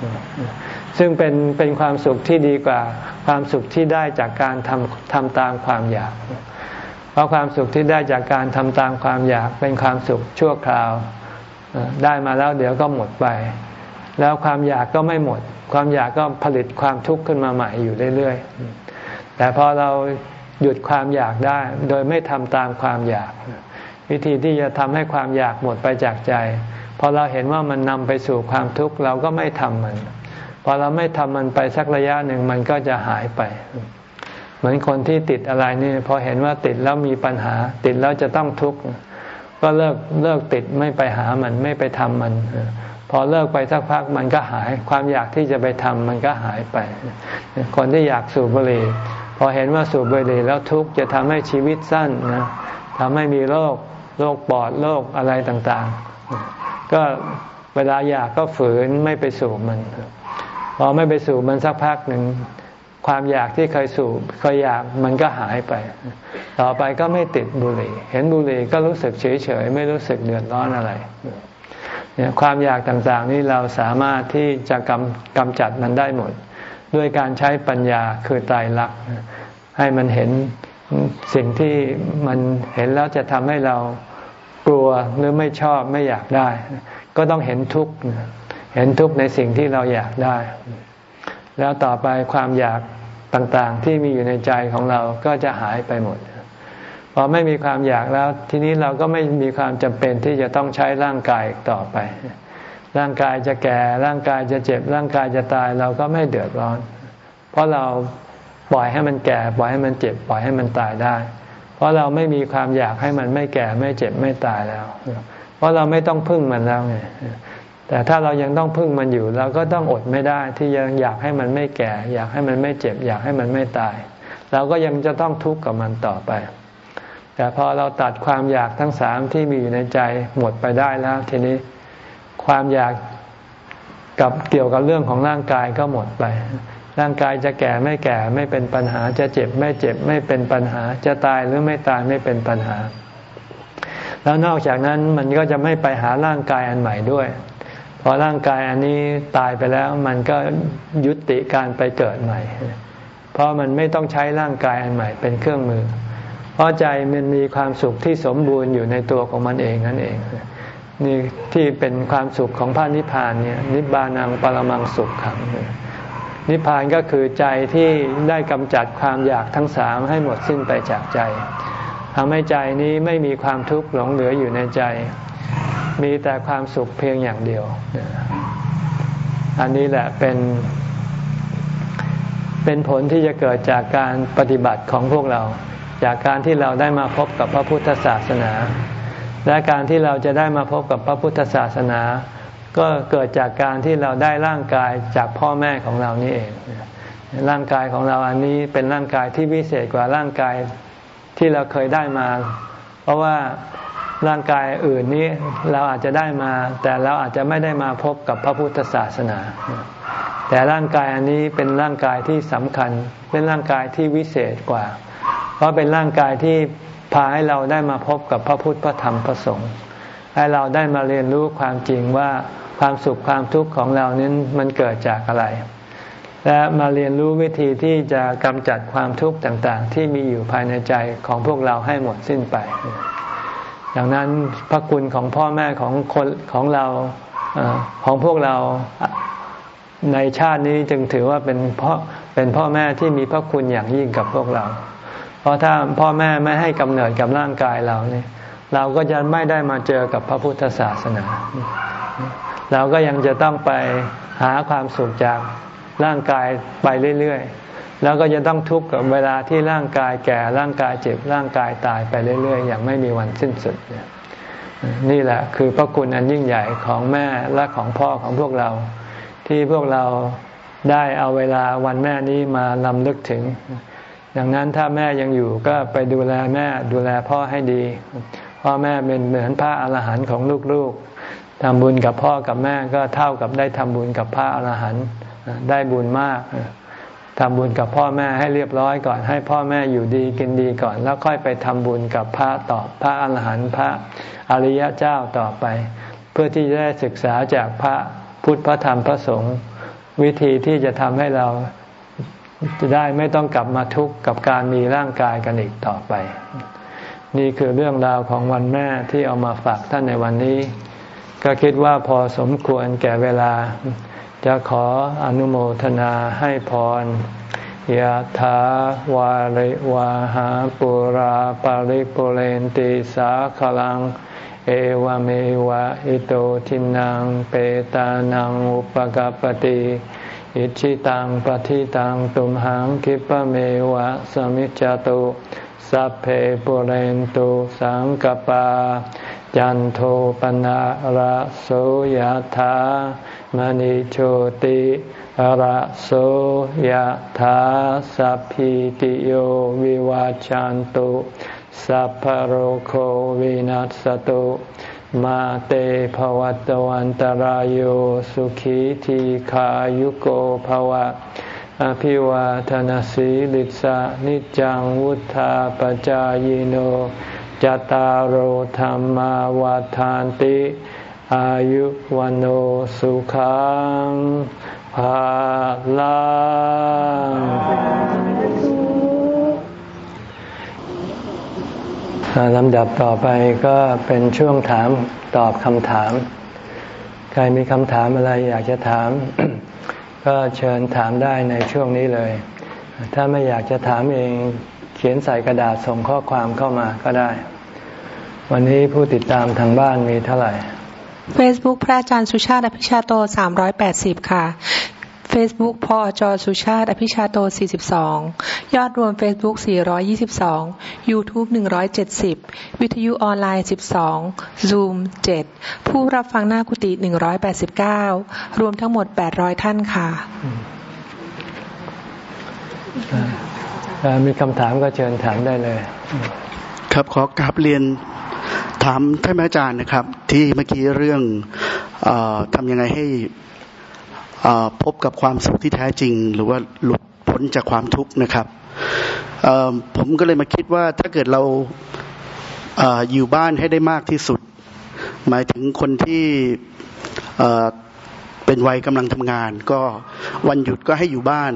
ซึ่งเป็นเป็นความสุขที่ดีกว่า ความสุขที่ได้จากการทำทำตามความอยาก เพราะความสุขที่ได้จากการทำตามความอยาก เป็นความสุขชั่วคราว ได้มาแล้วเดี๋ยวก็หมดไป แล้วความอยากก็ไม่หมด ความอยากก็ผลิตความทุกข์ขึ้นมาใหม่อยู่เรื่อยๆ แต่พอเราหยุดความอยากได้ โดยไม่ทำตามความอยาก วิธีที่จะทำให้ความอยากหมดไปจากใจพอเราเห็นว่ามันนำไปสู่ความทุกข์เราก็ไม่ทำมันพอเราไม่ทำมันไปสักระยะหนึ่งมันก็จะหายไป เหมือนคนที่ติดอะไรนี่พอเห็นว่าติดแล้วมีปัญหา ติดแล้วจะต้องทุกข์ก็เลิกเลิกติดไม่ไปหามันไม่ไปทำมัน อเลิกไปสักพักมันก็หาย ความอยากที่จะไปทำมันก็หายไป คนที่อยากสูบบุหรี่พอเห็นว่าสูบบุหรี่แล้วทุกข์จะทำให้ชีวิตสั้นนะทำให้มีโรคโรคปอดโรคอะไรต่างๆ ก็เวลาอยากก็ฝืนไม่ไปสูบมัน พอไม่ไปสูบมันสักพักหนึ่งความอยากที่เคยสูบเคยอยากมันก็หายไป ต่อไปก็ไม่ติดบุหรี่ เห็นบุหรี่ก็รู้สึกเฉยๆไม่รู้สึกเดือดร้อนอะไร ความอยากต่างๆ นี้เราสามารถที่จะกำกำจัดมันได้หมด ด้วยการใช้ปัญญาคือตายรักให้มันเห็นสิ่งที่มันเห็นแล้วจะทำให้เรากลัวหรือไม่ชอบไม่อยากได้ ก็ต้องเห็นทุกข์เห็นทุกข์ในสิ่งที่เราอยากได้ แล้วต่อไปความอยากต่างๆ ที่มีอยู่ในใจของเราก็จะหายไปหมด พอไม่มีความอยากแล้ว ทีนี้เราก็ไม่มีความจำเป็นที่จะต้องใช้ร่างกายต่อไป ร่างกายจะแก่ร่างกายจะเจ็บ ร่างกายจะตายเราก็ไม่เดือดร้อน เพราะเราปล่อยให้มันแก่ ปล่อยให้มันเจ็บ ปล่อยให้มันตายได้ เพราะเราไม่มีความอยากให้มันไม่แก่ไม่เจ็บไม่ตายแล้ว เพราะเราไม่ต้องพึ่งมันแล้วไงแต่ถ้าเรายังต้องพึ่งมันอยู่เราก็ต้องอดไม่ได้ที่ยังอยากให้มันไม่แก่ อยากให้มันไม่เจ็บ อยากให้มันไม่ตาย เราก็ยังจะต้องทุกข์กับมันต่อไป แต่พอเราตัดความอยากทั้งสามที่มีอยู่ในใจหมดไปได้แล้ว ทีนี้ความอยากกับเกี่ยวกับเรื่องของร่างกายก็หมดไป ร่างกายจะแก่ไม่แก่ไม่เป็นปัญหาจะเจ็บไม่เจ็บไม่เป็นปัญหา จะตายหรือไม่ตายไม่เป็นปัญหา แล้วนอกจากนั้นมันก็จะไม่ไปหาร่างกายอันใหม่ด้วยพอร่างกายอันนี้ตายไปแล้วมันก็ยุติการไปเกิดใหม่ เพราะมันไม่ต้องใช้ร่างกายอันใหม่เป็นเครื่องมือ เพราะใจมันมีความสุขที่สมบูรณ์อยู่ในตัวของมันเองนั่นเองนี่ที่เป็นความสุขของพระนิพพานเนี่ยนิบานังปรมังสุขขังนิพพานก็คือใจที่ได้กำจัดความอยากทั้งสามให้หมดสิ้นไปจากใจทำให้ใจนี้ไม่มีความทุกข์หลงเหลืออยู่ในใจ มีแต่ความสุขเพียงอย่างเดียว อันนี้แหละเป็น เป็นผลที่จะเกิดจากการปฏิบัติของพวกเรา จากการที่เราได้มาพบกับพระพุทธศาสนา และการที่เราจะได้มาพบกับพระพุทธศาสนา ก็เกิดจากการที่เราได้ร่างกายจากพ่อแม่ของเรานี่เอง ร่างกายของเราอันนี้เป็นร่างกายที่วิเศษกว่าร่างกายที่เราเคยได้มา เพราะว่าร่างกายอื่นนี้เราอาจจะได้มา แต่เราอาจจะไม่ได้มาพบกับพระพุทธศาสนา แต่ร่างกายอันนี้เป็นร่างกายที่สำคัญ เป็นร่างกายที่วิเศษกว่า เพราะเป็นร่างกายที่พาให้เราได้มาพบกับพระพุทธพระธรรมพระสงฆ์ให้เราได้มาเรียนรู้ความจริงว่าความสุขความทุกข์ของเรานี้มันเกิดจากอะไร และมาเรียนรู้วิธีที่จะกำจัดความทุกข์ต่างๆ ที่มีอยู่ภายในใจของพวกเราให้หมดสิ้นไป ดังนั้นพระคุณของพ่อแม่ของคนของเราของพวกเราในชาตินี้จึงถือว่าเป็นพ่อเป็นพ่อแม่ที่มีพระคุณอย่างยิ่งกับพวกเรา เพราะถ้าพ่อแม่ไม่ให้กำเนิดกับร่างกายเราเนี่ย เราก็จะไม่ได้มาเจอกับพระพุทธศาสนา เราก็ยังจะต้องไปหาความสุขจากร่างกายไปเรื่อยๆ แล้วก็จะต้องทุกข์กับเวลาที่ร่างกายแก่ร่างกายเจ็บร่างกายตายไปเรื่อยๆ อย่างไม่มีวันสิ้นสุดนี่แหละคือพระคุณอันยิ่งใหญ่ของแม่และของพ่อของพวกเรา ที่พวกเราได้เอาเวลาวันแม่นี้มาลำลึกถึง ดังนั้นถ้าแม่ยังอยู่ก็ไปดูแลแม่ดูแลพ่อให้ดี พ่อแม่เป็นเหมือนพระอรหันต์ของลูกๆทำบุญกับพ่อกับแม่ก็เท่ากับได้ทำบุญกับพระอรหันต์ได้บุญมากทำบุญกับพ่อแม่ให้เรียบร้อยก่อน ให้พ่อแม่อยู่ดีกินดีก่อน แล้วค่อยไปทำบุญกับพระต่อพระอรหันต์พระอริยเจ้าต่อไป เพื่อที่จะได้ศึกษาจากพระพุทธพระธรรมพระสงฆ์วิธีที่จะทำให้เรา จะได้ไม่ต้องกลับมาทุกข์กับการมีร่างกายกันอีกต่อไป นี่คือเรื่องราวของวันแม่ที่เอามาฝากท่านในวันนี้ ก็คิดว่าพอสมควรแก่เวลา จะขออนุโมทนาให้พรยะถาวาริวาหาปุราปาริปุเรนติสาขลัง เอวเมวะอิโตทินังเปตานังอุปกปติ อิชิตังปฏิตังตุมหังคิปะเมวะสมิจจตุสัพเพปุเรนตุสังกปา จันโทปนะระโสยธามณิโชติระโสยธาสัพพิติโยวิวาจันตุสัพพโรโควินัสตุ มาเตภวัตวันตารโยสุขีทีขายุโกภวะ อภิวาทนสีลิสะนิจังวุธาปจายโนจตารโหธรรมวาทานติ อายุวันโอสุขังภาลัง ลำดับต่อไปก็เป็นช่วงถามตอบคำถาม ใครมีคำถามอะไรอยากจะถาม ก็เชิญถามได้ในช่วงนี้เลย ถ้าไม่อยากจะถามเองเขียนใส่กระดาษส่งข้อความเข้ามาก็ได้ วันนี้ผู้ติดตามทางบ้านมีเท่าไหร่ Facebook พระอาจารย์สุชาติอภิชาโต 380 ค่ะ Facebook พอจอสุชาติ อภิชาโต 42 ยอดรวม Facebook 422 YouTube 170 วิทยุออนไลน์ 12 Zoom 7 ผู้รับฟังหน้ากุฏิ189 รวมทั้งหมด 800 ท่านค่ะ มีคำถามก็เชิญถามได้เลย ครับขอกราบเรียนถามท่านอาจารย์นะครับ ที่เมื่อกี้เรื่องอทำยังไงให้ พบกับความสุขที่แท้จริง หรือว่าหลุดพ้นจากความทุกข์นะครับผมก็เลยมาคิดว่าถ้าเกิดเราอยู่บ้านให้ได้มากที่สุด หมายถึงคนที่เป็นวัยกำลังทำงาน ก็วันหยุดก็ให้อยู่บ้าน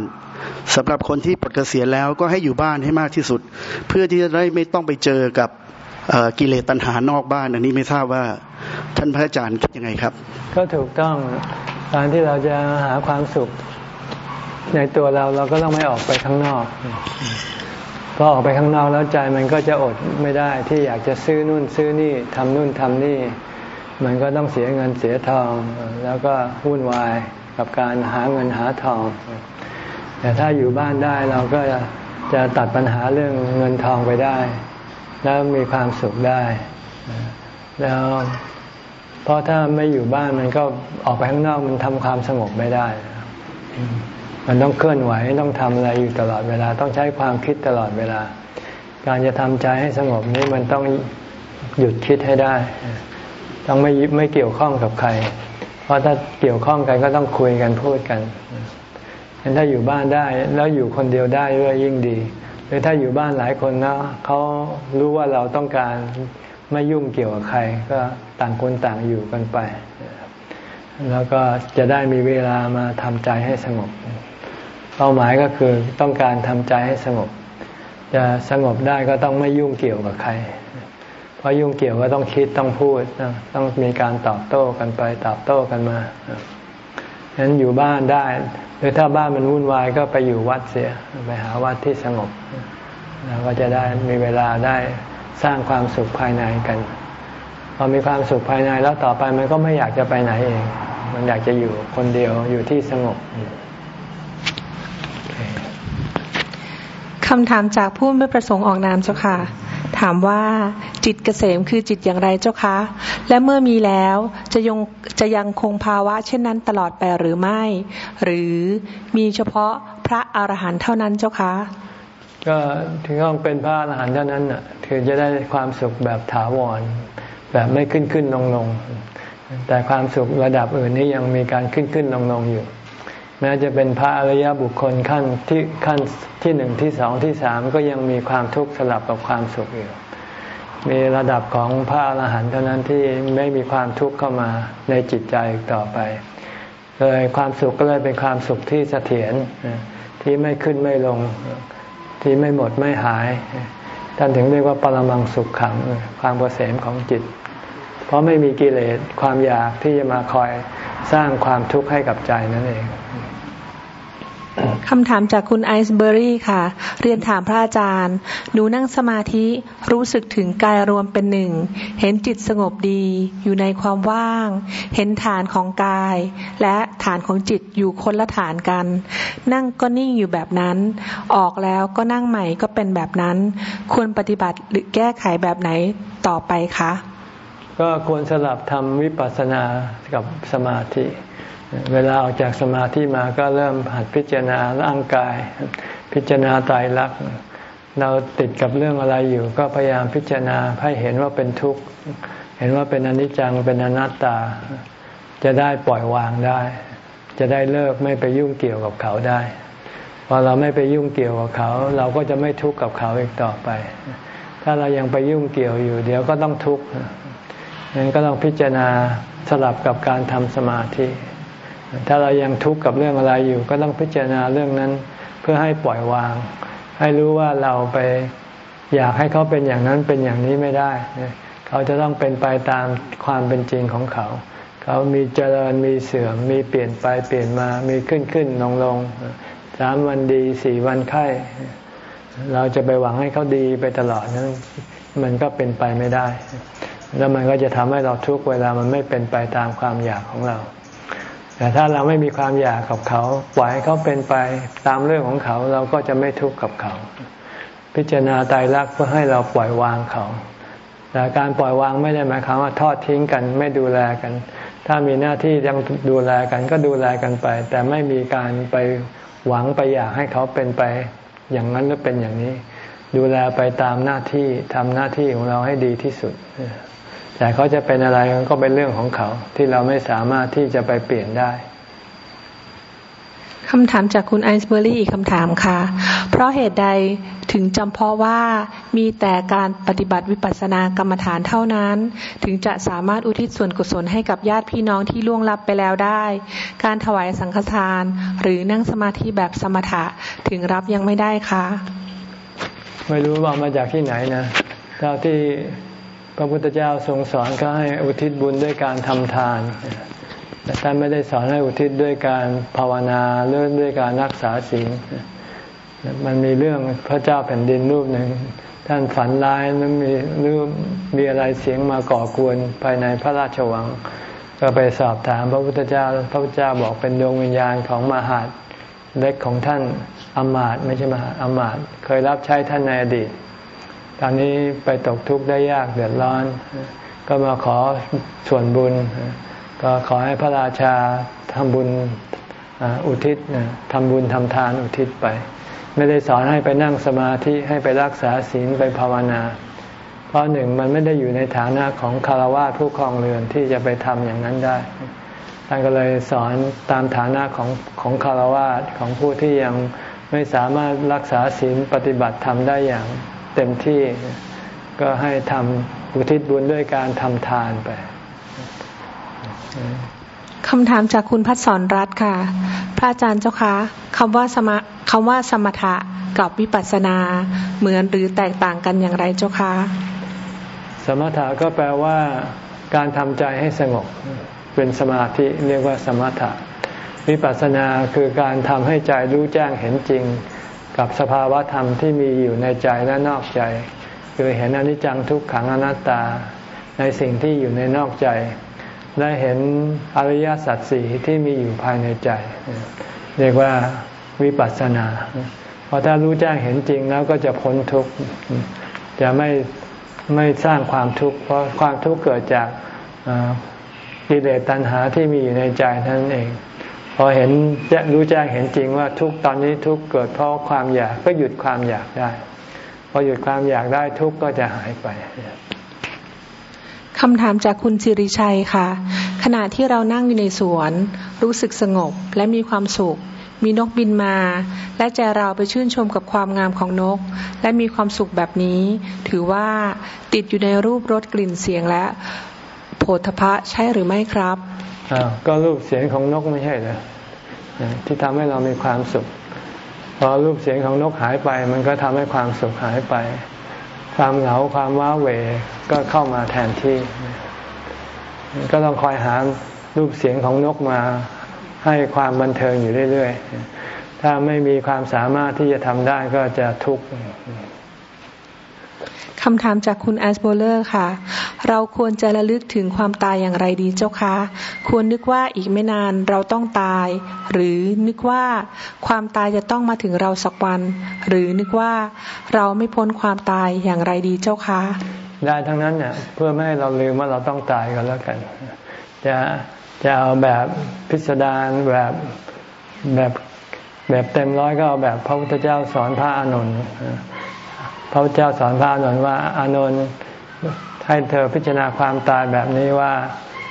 สำหรับคนที่ปลดเกษียณแล้วก็ให้อยู่บ้านให้มากที่สุด เพื่อที่จะได้ไม่ต้องไปเจอกับ กิเลสตัณหานอกบ้าน อันนี้ไม่ทราบว่าท่านพระอาจารย์คิดยังไงครับ ก็ถูกต้องการที่เราจะหาความสุขในตัวเราเราก็ต้องไม่ออกไปข้างนอกพอออกไปข้างนอกแล้วใจมันก็จะอดไม่ได้ที่อยากจะซื้อนู่นซื้อนี่ทำนู่นทำนี่ มันก็ต้องเสียเงินเสียทอง แล้วก็วุ่นวายกับการหาเงินหาทอง แต่ถ้าอยู่บ้านได้เราก็จะตัดปัญหาเรื่องเงินทองไปได้ แล้วมีความสุขได้ แล้วเพราะถ้าไม่อยู่บ้านมันก็ออกไปข้างนอกมันทำความสงบไม่ได้ มันต้องเคลื่อนไหวต้องทำอะไรอยู่ตลอดเวลา ต้องใช้ความคิดตลอดเวลา การจะทำใจให้สงบนี้มันต้องหยุดคิดให้ได้ ต้องไม่ไม่เกี่ยวข้องกับใคร เพราะถ้าเกี่ยวข้องกันก็ต้องคุยกันพูดกันถ้าอยู่บ้านได้แล้วอยู่คนเดียวได้ด้วยยิ่งดี หรือถ้าอยู่บ้านหลายคนนะเขารู้ว่าเราต้องการไม่ยุ่งเกี่ยวกับใคร ก็ต่างคนต่างอยู่กันไป แล้วก็จะได้มีเวลามาทำใจให้สงบ เป้าหมายก็คือต้องการทำใจให้สงบ จะสงบได้ก็ต้องไม่ยุ่งเกี่ยวกับใคร เพราะยุ่งเกี่ยวก็ต้องคิดต้องพูดต้องมีการตอบโต้กันไปตอบโต้กันมาฉะนั้นอยู่บ้านได้ หรือถ้าบ้านมันวุ่นวายก็ไปอยู่วัดเสียไปหาวัดที่สงบแล้วก็จะได้มีเวลาได้สร้างความสุขภายในกันพอมีความสุขภายในแล้วต่อไปมันก็ไม่อยากจะไปไหนเอง มันอยากจะอยู่คนเดียวอยู่ที่สงบคำถามจากผู้ไม่ประสงค์ออกนามเจ้าค่ะ ถามว่าจิตเกษมคือจิตอย่างไรเจ้าคะ และเมื่อมีแล้วจะยังจะยังคงภาวะเช่นนั้นตลอดไปหรือไม่ หรือมีเฉพาะพระอรหันต์เท่านั้นเจ้าคะ ก็ถึงต้องเป็นพระอรหันต์เท่านั้นน่ะถึงจะได้ความสุขแบบถาวร แบบไม่ขึ้นขึ้นลงลงแต่ความสุขระดับอื่นนี้ยังมีการขึ้นขึ้นลงลงอยู่ แม้จะเป็นพระอริยบุคคลขั้นที่ขั้นที่หนึ่งที่สองที่สามก็ยังมีความทุกข์สลับกับความสุขอยู่มีระดับของพระอรหันต์เท่านั้นที่ไม่มีความทุกข์เข้ามาในจิตใจต่อไปเลยความสุขก็เลยเป็นความสุขที่เสถียรที่ไม่ขึ้นไม่ลงที่ไม่หมดไม่หาย ท่านถึงเรียกว่าปรมังสุขขังความเกษมของจิต เพราะไม่มีกิเลสความอยากที่จะมาคอยสร้างความทุกข์ให้กับใจนั่นเอง คำถามจากคุณไอซ์เบอรี่ค่ะ เรียนถามพระอาจารย์ หนูนั่งสมาธิรู้สึกถึงกายรวมเป็นหนึ่ง เห็นจิตสงบดี อยู่ในความว่าง เห็นฐานของกาย และฐานของจิตอยู่คนละฐานกัน นั่งก็นิ่งอยู่แบบนั้น ออกแล้วก็นั่งใหม่ก็เป็นแบบนั้น ควรปฏิบัติหรือแก้ไขแบบไหนต่อไปคะ ก็ควรสลับทำวิปัสสนากับสมาธิ เวลาออกจากสมาธิมาก็เริ่มหัดพิจารณาร่างกาย พิจารณาตายรัก เราติดกับเรื่องอะไรอยู่ ก็พยายามพิจารณาให้เห็นว่าเป็นทุกข์ เห็นว่าเป็นอนิจจังเป็นอนัตตา จะได้ปล่อยวางได้ จะได้เลิกไม่ไปยุ่งเกี่ยวกับเขาได้พอเราไม่ไปยุ่งเกี่ยวกับเขา เราก็จะไม่ทุกข์กับเขาอีกต่อไป ถ้าเรายังไปยุ่งเกี่ยวอยู่ เดี๋ยวก็ต้องทุกข์นั้นก็ต้องพิจารณาสลับกับการทำสมาธิ ถ้าเรายังทุกข์กับเรื่องอะไรอยู่ ก็ต้องพิจารณาเรื่องนั้นเพื่อให้ปล่อยวาง ให้รู้ว่าเราไปอยากให้เขาเป็นอย่างนั้นเป็นอย่างนี้ไม่ได้เขาจะต้องเป็นไปตามความเป็นจริงของเขา เขามีเจริญมีเสื่อมมีเปลี่ยนไปเปลี่ยนมามีขึ้นขึ้นลงลงสามวันดีสี่วันไข้ เราจะไปหวังให้เขาดีไปตลอดนั้นมันก็เป็นไปไม่ได้ แล้วมันก็จะทำให้เราทุกเวลามันไม่เป็นไปตามความอยากของเรา แต่ถ้าเราไม่มีความอยากกับเขา ปล่อยให้เขาเป็นไปตามเรื่องของเขาเราก็จะไม่ทุกข์กับเขา พิจารณาตายรักเพื่อให้เราปล่อยวางเขา แต่การปล่อยวางไม่ได้หมายความว่าทอดทิ้งกันไม่ดูแลกัน ถ้ามีหน้าที่ยังดูแลกันก็ดูแลกันไป แต่ไม่มีการไปหวังไปอยากให้เขาเป็นไป อย่างนั้นหรือเป็นอย่างนี้ ดูแลไปตามหน้าที่ทำหน้าที่ของเราให้ดีที่สุด แต่เขาจะเป็นอะไรก็เป็นเรื่องของเขา ที่เราไม่สามารถที่จะไปเปลี่ยนได้คำถามจากคุณไอซ์เบอรี่อีกคำถามค่ะ เพราะเหตุใดถึงจำเพาะว่ามีแต่การปฏิบัติวิปัสสนากรรมฐานเท่านั้น ถึงจะสามารถอุทิศส่วนกุศลให้กับญาติพี่น้องที่ล่วงลับไปแล้วได้ การถวายสังฆทาน หรือนั่งสมาธิแบบสมถะถึงรับยังไม่ได้คะ ไม่รู้ว่ามาจากที่ไหนนะเท่าที่ พระพุทธเจ้าทรงสอนก็ให้อุทิศบุญด้วยการทำทานแต่ท่านไม่ได้สอนให้อุทิศด้วยการภาวนาหรือด้วยการรักษาศีลมันมีเรื่องพระเจ้าแผ่นดินรูปหนึ่งท่านฝันร้ายแล้วมีรือมีอะไรเสียงมาก่อกวนภายในพระราชวัง ก็ไปสอบถามพระพุทธเจ้า พระพุทธเจ้าบอกเป็นดวงวิญญาณของมหาดเล็กของท่านอมาตไม่ใช่มหาอมาตเคยรับใช้ท่านในอดีต ตอนนี้ไปตกทุกข์ได้ยากเดือดร้อน ก็มาขอส่วนบุญ ก็ขอให้พระราชาทำบุญอุทิศทำบุญทำทานอุทิศไป ไม่ได้สอนให้ไปนั่งสมาธิให้ไปรักษาศีลไปภาวนา เพราะหนึ่งมันไม่ได้อยู่ในฐานะของคารวะผู้ครองเรือนที่จะไปทำอย่างนั้นได้ท่านก็เลยสอนตามฐานะของของคารวะของผู้ที่ยังไม่สามารถรักษาศีลปฏิบัติธรรมได้อย่าง เต็มที่ก็ให้ทำอุทิศบุญด้วยการทำทานไปคำถามจากคุณพัฒสอนรัตค่ะ พระอาจารย์เจ้าคะคำว่าสมคำว่าสมถะกับวิปัสสนาเหมือนหรือแตกต่างกันอย่างไรเจ้าคะสมถะก็แปลว่าการทำใจให้สงบเป็นสมาธิเรียกว่าสมถะ วิปัสสนาคือการทำให้ใจรู้แจ้งเห็นจริง กับสภาวะธรรมที่มีอยู่ในใจและนอกใจ คือเห็นอนิจจังทุกขังอนัตตาในสิ่งที่อยู่ในนอกใจและเห็นอริยสัจสี่ที่มีอยู่ภายในใจ เรียกว่าวิปัสสนาพอถ้ารู้แจ้งเห็นจริงแล้วก็จะพ้นทุกข์จะไม่ไม่สร้างความทุกข์เพราะความทุกข์เกิดจากกิเลสตัณหาที่มีอยู่ในใจนั่นเอง พอเห็นรู้แจ้งเห็นจริงว่าทุกตอนนี้ทุกเกิดเพราะความอยากก็หยุดความอยากได้ พอหยุดความอยากได้ทุกก็จะหายไปคำถามจากคุณสิริชัยค่ะ ขณะที่เรานั่งอยู่ในสวน รู้สึกสงบและมีความสุข มีนกบินมา และใจเราไปชื่นชมกับความงามของนก และมีความสุขแบบนี้ ถือว่าติดอยู่ในรูปรสกลิ่นเสียงและโผฏฐะใช่หรือไม่ครับ ก็รูปเสียงของนกไม่ใช่เหรอที่ทำให้เรามีความสุข พอรูปเสียงของนกหายไป มันก็ทำให้ความสุขหายไป ความเหงาความว้าเหวก็เข้ามาแทนที่ ก็ต้องคอยหารูปเสียงของนกมาให้ความบันเทิงอยู่เรื่อยๆ ถ้าไม่มีความสามารถที่จะทำได้ก็จะทุกข์ คำถามจากคุณแอสโบเลอร์ค่ะ เราควรจะระลึกถึงความตายอย่างไรดีเจ้าคะ ควรนึกว่าอีกไม่นานเราต้องตาย หรือนึกว่าความตายจะต้องมาถึงเราสักวัน หรือนึกว่าเราไม่พ้นความตายอย่างไรดีเจ้าคะ ได้ทั้งนั้นเนี่ยเพื่อไม่ให้เราลืมว่าเราต้องตายกันแล้วกัน จะจะเอาแบบพิสดารแบบแบบแบบเต็มร้อยก็เอาแบบพระพุทธเจ้าสอนพระอานนท์ พระเจ้าสอนพระอานนว่าอานนท์ให้เธอพิจารณาความตายแบบนี้ว่า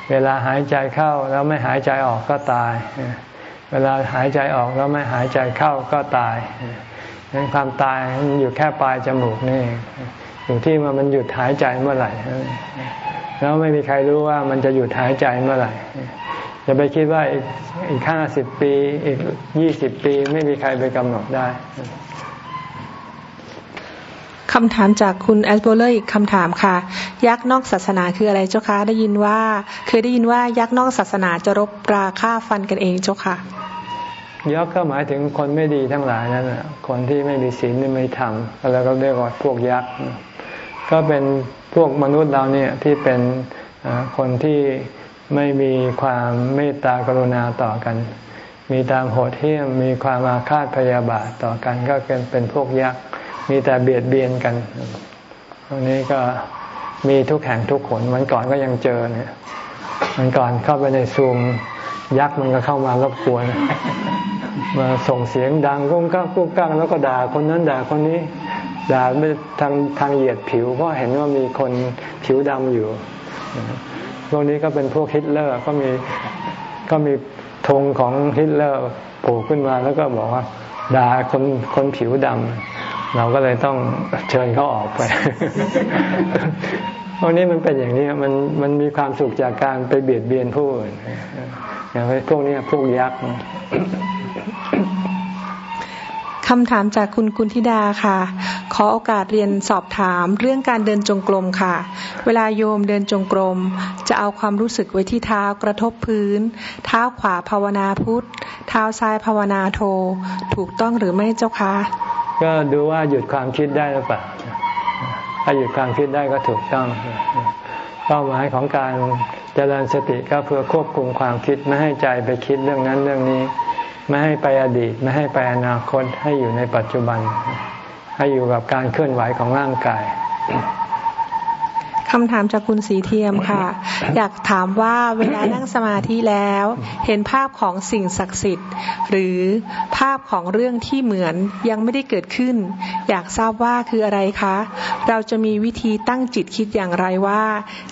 เวลาหายใจเข้าแล้วไม่หายใจออกก็ตาย เวลาหายใจออกแล้วไม่หายใจเข้าก็ตายนั้นความตายมันอยู่แค่ปลายจมูกนี่อยู่ที่ว่ามันหยุดหายใจเมื่อไหร่ แล้วไม่มีใครรู้ว่ามันจะหยุดหายใจเมื่อไหร่จะไปคิดว่าอีกอีกห้าสิบปีอีกยี่สิบปีไม่มีใครไปกำหนดได้ คำถามจากคุณแอสโบเลอร์อีกคำถามค่ะ ยักษ์นอกศาสนาคืออะไรเจ้าคะได้ยินว่าเคยได้ยินว่ายักษ์นอกศาสนาจะรบราฆ่าฟันกันเองเจ้าค่ะยักษ์ก็หมายถึงคนไม่ดีทั้งหลายนั่นแหละคนที่ไม่มีศีลไม่ธรรมแล้วก็เรียกว่าพวกยักษ์ก็เป็นพวกมนุษย์เราเนี่ยที่เป็นคนที่ไม่มีความเมตตากรุณาต่อกัน มีตามโหดเหี้ยมมีความอาฆาตพยาบาทต่อกันก็เป็นเป็นพวกยักษ์ มีแต่เบียดเบียนกัน ตรงนี้ก็มีทุกแห่งทุกคนวันก่อนก็ยังเจอเนี่ยวันก่อนเข้าไปในซูมยักษ์มันก็เข้ามารบกวน มาส่งเสียงดังกุ้งก้างกุ้งก้างแล้วก็ด่าคนนั้นด่าคนนี้ ด่าไปทางทางเหยียดผิว เพราะเห็นว่ามีคนผิวดำอยู่พวกนี้ก็เป็นพวกฮิตเลอร์ก็มีก็มีธงของฮิตเลอร์โผล่ขึ้นมาแล้วก็บอกว่าด่าคนคนผิวดำ เราก็เลยต้องเชิญเขาออกไปพวกนี้มันเป็นอย่างนี้มันมันมีความสุขจากการไปเบียดเบียนผู้อื่นอย่างพวกนี้พวกยักษ์คำถามจากคุณกุณธิดาค่ะ ขอโอกาสเรียนสอบถามเรื่องการเดินจงกรมค่ะ เวลาโยมเดินจงกรม จะเอาความรู้สึกไว้ที่เท้ากระทบพื้น เท้าขวาภาวนาพุทธ เท้าซ้ายภาวนาโท ถูกต้องหรือไม่เจ้าคะ ก็ดูว่าหยุดความคิดได้หรือเปล่าถ้าหยุดความคิดได้ก็ถูกต้อง เป้าหมายของการเจริญสติก็เพื่อควบคุมความคิดไม่ให้ใจไปคิดเรื่องนั้นเรื่องนี้ ไม่ให้ไปอดีต ไม่ให้ไปอนาคตให้อยู่ในปัจจุบัน ให้อยู่กับการเคลื่อนไหวของร่างกาย คำถามจากคุณสีเทียมค่ะ อยากถามว่าเวลานั่งสมาธิแล้ว เห็นภาพของสิ่งศักดิ์สิทธิ์ หรือภาพของเรื่องที่เหมือนยังไม่ได้เกิดขึ้น อยากทราบว่าคืออะไรคะ เราจะมีวิธีตั้งจิตคิดอย่างไรว่า